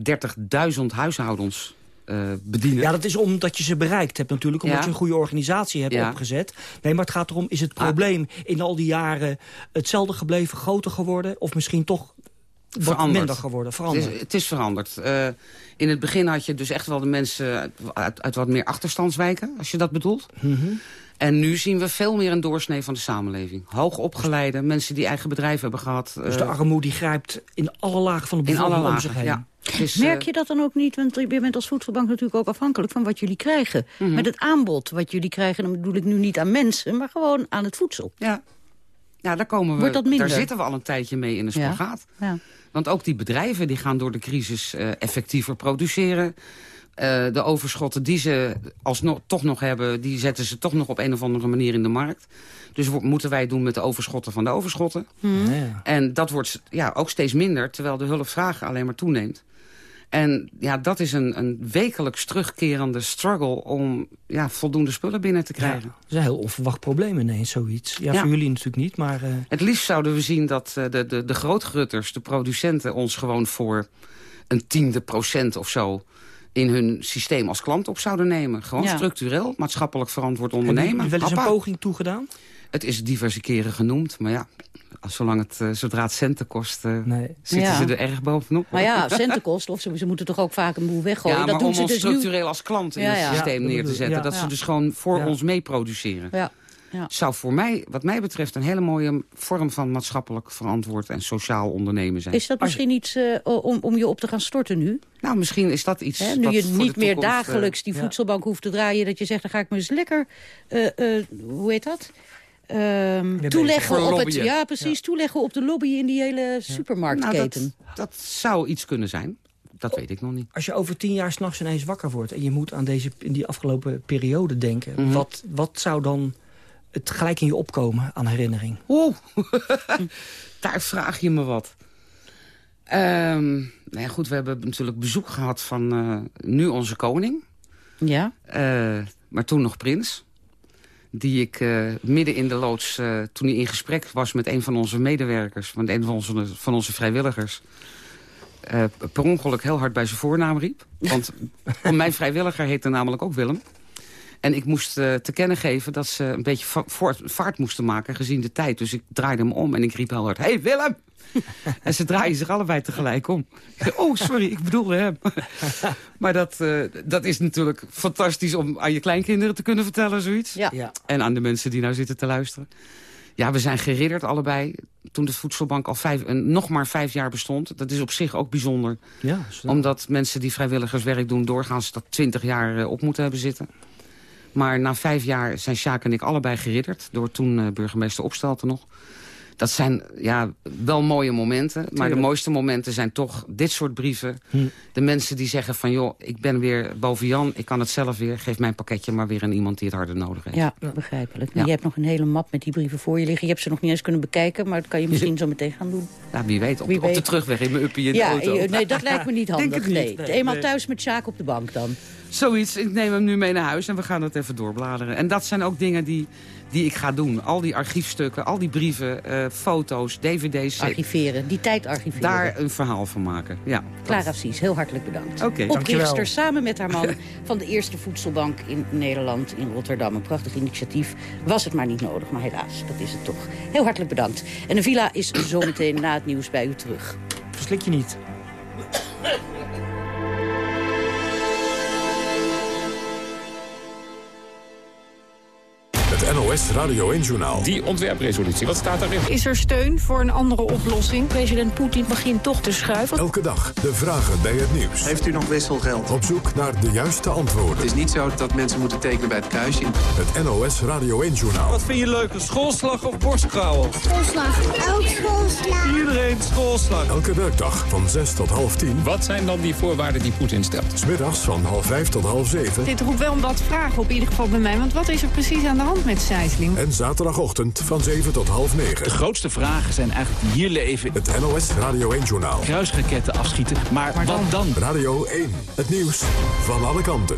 Speaker 28: 30.000 huishoudens eh, bedienen.
Speaker 11: Ja, dat is omdat je ze bereikt hebt natuurlijk. Omdat
Speaker 28: Ja.
Speaker 11: je een goede organisatie hebt
Speaker 28: Ja.
Speaker 11: opgezet. Nee, maar het gaat erom, is het probleem in al die jaren hetzelfde gebleven, groter geworden? Of misschien toch
Speaker 28: veranderd.
Speaker 11: minder geworden? Veranderd.
Speaker 28: Het is, het is veranderd. Eh, in het begin had je dus echt wel de mensen uit, uit, uit wat meer achterstandswijken, als je dat bedoelt.
Speaker 11: Mhm.
Speaker 28: En nu zien we veel meer een doorsnee van de samenleving. Hoogopgeleide, mensen die eigen bedrijven hebben gehad.
Speaker 11: Dus
Speaker 28: eh,
Speaker 11: de armoede die grijpt in alle lagen van de
Speaker 28: in alle
Speaker 11: bevolking om
Speaker 28: lagen,
Speaker 11: zich heen.
Speaker 28: ja.
Speaker 21: Merk
Speaker 28: eh,
Speaker 21: je dat dan ook niet? Want je bent als voedselbank natuurlijk ook afhankelijk van wat jullie krijgen. Met het aanbod wat jullie krijgen, dan bedoel ik nu niet aan mensen, maar gewoon aan het voedsel.
Speaker 28: Ja, Ja, daar, komen we,
Speaker 21: Wordt dat minder?
Speaker 28: daar zitten we al een tijdje mee in een spagaat.
Speaker 21: Ja.
Speaker 28: Want ook die bedrijven die gaan door de crisis eh, effectiever produceren. Eh, de overschotten die ze alsnog, toch nog hebben... die zetten ze toch nog op een of andere manier in de markt. Dus wat moeten wij doen met de overschotten van de overschotten?
Speaker 11: Ja.
Speaker 28: En dat wordt ja, ook steeds minder, terwijl de hulpvraag alleen maar toeneemt. En ja, dat is een, een wekelijks terugkerende struggle om ja, voldoende spullen binnen te krijgen.
Speaker 11: Dat is een heel onverwacht probleem ineens, zoiets. Ja,
Speaker 28: Ja.
Speaker 11: voor jullie natuurlijk niet, maar... eh,
Speaker 28: Het liefst zouden we zien dat eh, de, de, de grootgrutters, de producenten... ons gewoon voor een tiende procent of zo in hun systeem als klant op zouden nemen. Gewoon
Speaker 11: Ja.
Speaker 28: structureel, maatschappelijk verantwoord ondernemen.
Speaker 11: jullie wel eens een poging toegedaan?
Speaker 28: Het is diverse keren genoemd, maar ja... als- Zolang het, eh, zodra het centen kost, eh, zitten
Speaker 21: Ja.
Speaker 28: ze er erg bovenop.
Speaker 21: Maar ja, centen kosten, of ze, ze moeten toch ook vaak een boel weggooien.
Speaker 28: Ja,
Speaker 21: dat
Speaker 28: maar
Speaker 21: doen
Speaker 28: om
Speaker 21: ze
Speaker 28: ons
Speaker 21: dus nu-
Speaker 28: structureel als klant in
Speaker 21: Ja,
Speaker 28: het systeem neer te
Speaker 21: dat
Speaker 28: zetten. Dat ze dus gewoon voor ons mee produceren.
Speaker 21: Ja. Ja.
Speaker 28: Zou voor mij, wat mij betreft, een hele mooie vorm van maatschappelijk verantwoord en sociaal ondernemen zijn.
Speaker 21: Is dat misschien iets eh, om, om je op te gaan storten nu?
Speaker 28: Nou, misschien is dat iets
Speaker 21: Hè, nu je niet meer
Speaker 28: toekomst, eh,
Speaker 21: dagelijks die voedselbank hoeft te draaien... dat je zegt, dan ga ik me eens lekker, eh, eh, hoe heet dat? Ehm, toeleggen op het, ja, precies, toeleggen op de lobby in die hele supermarktketen.
Speaker 28: Nou, dat, dat zou iets kunnen zijn. Dat weet ik nog niet.
Speaker 11: Als je over tien jaar s'nachts ineens wakker wordt... en je moet aan deze, in die afgelopen periode denken...
Speaker 28: Mhm.
Speaker 11: wat, wat zou dan het gelijk in je opkomen aan herinnering?
Speaker 28: Oeh, daar vraag je me wat. Ehm, nou ja, goed, we hebben natuurlijk bezoek gehad van eh, nu onze koning.
Speaker 21: Ja.
Speaker 28: Eh, maar toen nog prins. Die ik eh, midden in de loods, toen hij in gesprek was met een van onze medewerkers... van een van onze, van onze vrijwilligers... per ongeluk heel hard bij zijn voornaam riep. Want mijn vrijwilliger heette namelijk ook Willem. En ik moest eh, te kennen geven dat ze een beetje va- voort- vaart moesten maken gezien de tijd. Dus ik draaide hem om en ik riep heel hard, hey Willem! en ze draaien zich allebei tegelijk om. oh, sorry, ik bedoelde hem. maar dat, eh, dat is natuurlijk fantastisch om aan je kleinkinderen te kunnen vertellen, zoiets.
Speaker 21: Ja.
Speaker 28: En aan de mensen die nou zitten te luisteren. Ja, we zijn geridderd allebei. Toen de voedselbank al vijf, en nog maar vijf jaar bestond. Dat is op zich ook bijzonder.
Speaker 11: Ja,
Speaker 28: Omdat mensen die vrijwilligerswerk doen... doorgaans dat twintig jaar eh, op moeten hebben zitten. Maar na vijf jaar zijn Sjaak en ik allebei geridderd... door toen eh, burgemeester Opstelten nog. Dat zijn ja, wel mooie momenten. Maar de mooiste momenten zijn toch dit soort brieven.
Speaker 11: Hm.
Speaker 28: De mensen die zeggen van... joh, ik ben weer boven Jan, ik kan het zelf weer. Geef mijn pakketje maar weer aan iemand die het harder nodig heeft.
Speaker 21: Ja, begrijpelijk.
Speaker 28: Ja.
Speaker 21: Je hebt nog een hele map met die brieven voor je liggen. Je hebt ze nog niet eens kunnen bekijken, maar dat kan je misschien zo meteen gaan doen.
Speaker 28: Ja, wie weet, op,
Speaker 21: Wie
Speaker 28: op de terugweg in mijn uppie in de
Speaker 21: ja,
Speaker 28: auto.
Speaker 21: je- nee, dat lijkt me niet
Speaker 28: Denk
Speaker 21: handig.
Speaker 28: het niet.
Speaker 21: Nee.
Speaker 28: Nee,
Speaker 21: Eenmaal thuis met Sjaak op de bank dan.
Speaker 28: Zoiets, ik neem hem nu mee naar huis en we gaan het even doorbladeren. En dat zijn ook dingen die, die ik ga doen. Al die archiefstukken, al die brieven, eh, foto's, dvd's.
Speaker 21: Archiveren, die tijd archiveren.
Speaker 28: Daar een verhaal van maken, ja.
Speaker 21: Clara Cies, heel hartelijk bedankt.
Speaker 28: Oké,
Speaker 21: Oprichter
Speaker 28: dankjewel.
Speaker 21: samen met haar man van de eerste voedselbank in Nederland, in Rotterdam. Een prachtig initiatief. Was het maar niet nodig, maar helaas, dat is het toch. Heel hartelijk bedankt. En de villa is zometeen na het nieuws bij u terug.
Speaker 11: Verslik je niet.
Speaker 1: Het NOS Radio 1-journaal.
Speaker 27: Die ontwerpresolutie, wat staat daarin?
Speaker 29: Is er steun voor een andere oplossing? President Poetin begint toch te schuiven.
Speaker 1: Elke dag de vragen bij het nieuws.
Speaker 30: Heeft u nog wisselgeld?
Speaker 1: Op zoek naar de juiste antwoorden.
Speaker 30: Het is niet zo dat mensen moeten tekenen bij het kruisje.
Speaker 1: Het NOS Radio 1-journaal.
Speaker 31: Wat vind je leuker, schoolslag of borstkrauwen?
Speaker 32: Schoolslag. Ook schoolslag.
Speaker 31: Iedereen schoolslag.
Speaker 1: Elke werkdag van 6 tot half 10.
Speaker 27: Wat zijn dan die voorwaarden die Poetin stelt?
Speaker 1: Smiddags van half 5 tot half 7.
Speaker 29: Dit roept wel wat vragen op, in ieder geval bij mij. Want wat is er precies aan de hand met Sijsling?
Speaker 1: En zaterdagochtend van 7 tot half 9.
Speaker 33: De grootste vragen zijn eigenlijk hier leven.
Speaker 1: Het NOS Radio 1-journaal.
Speaker 33: Kruisraketten afschieten, maar, wat dan?
Speaker 1: Radio 1. Het nieuws van alle kanten.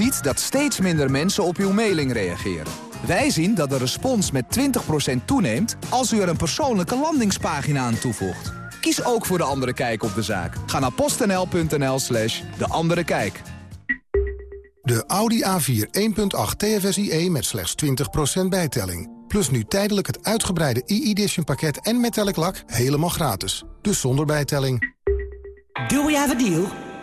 Speaker 34: Ziet dat steeds minder mensen op uw mailing reageren. Wij zien dat de respons met 20% toeneemt als u er een persoonlijke landingspagina aan toevoegt. Kies ook voor De Andere Kijk op de zaak. Ga naar postnl.nl slash De Andere Kijk.
Speaker 35: De Audi A4 1.8 TFSIe met slechts 20% bijtelling. Plus nu tijdelijk het uitgebreide e-edition pakket en metallic lak helemaal gratis. Dus zonder bijtelling.
Speaker 36: Do we have a deal?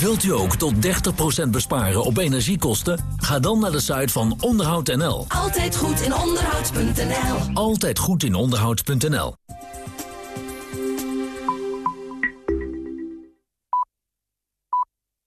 Speaker 37: Wilt u ook tot 30% besparen op energiekosten? Ga dan naar de site van onderhoud.nl.
Speaker 38: Altijd goed in onderhoud.nl.
Speaker 37: Altijd goed in onderhoud.nl.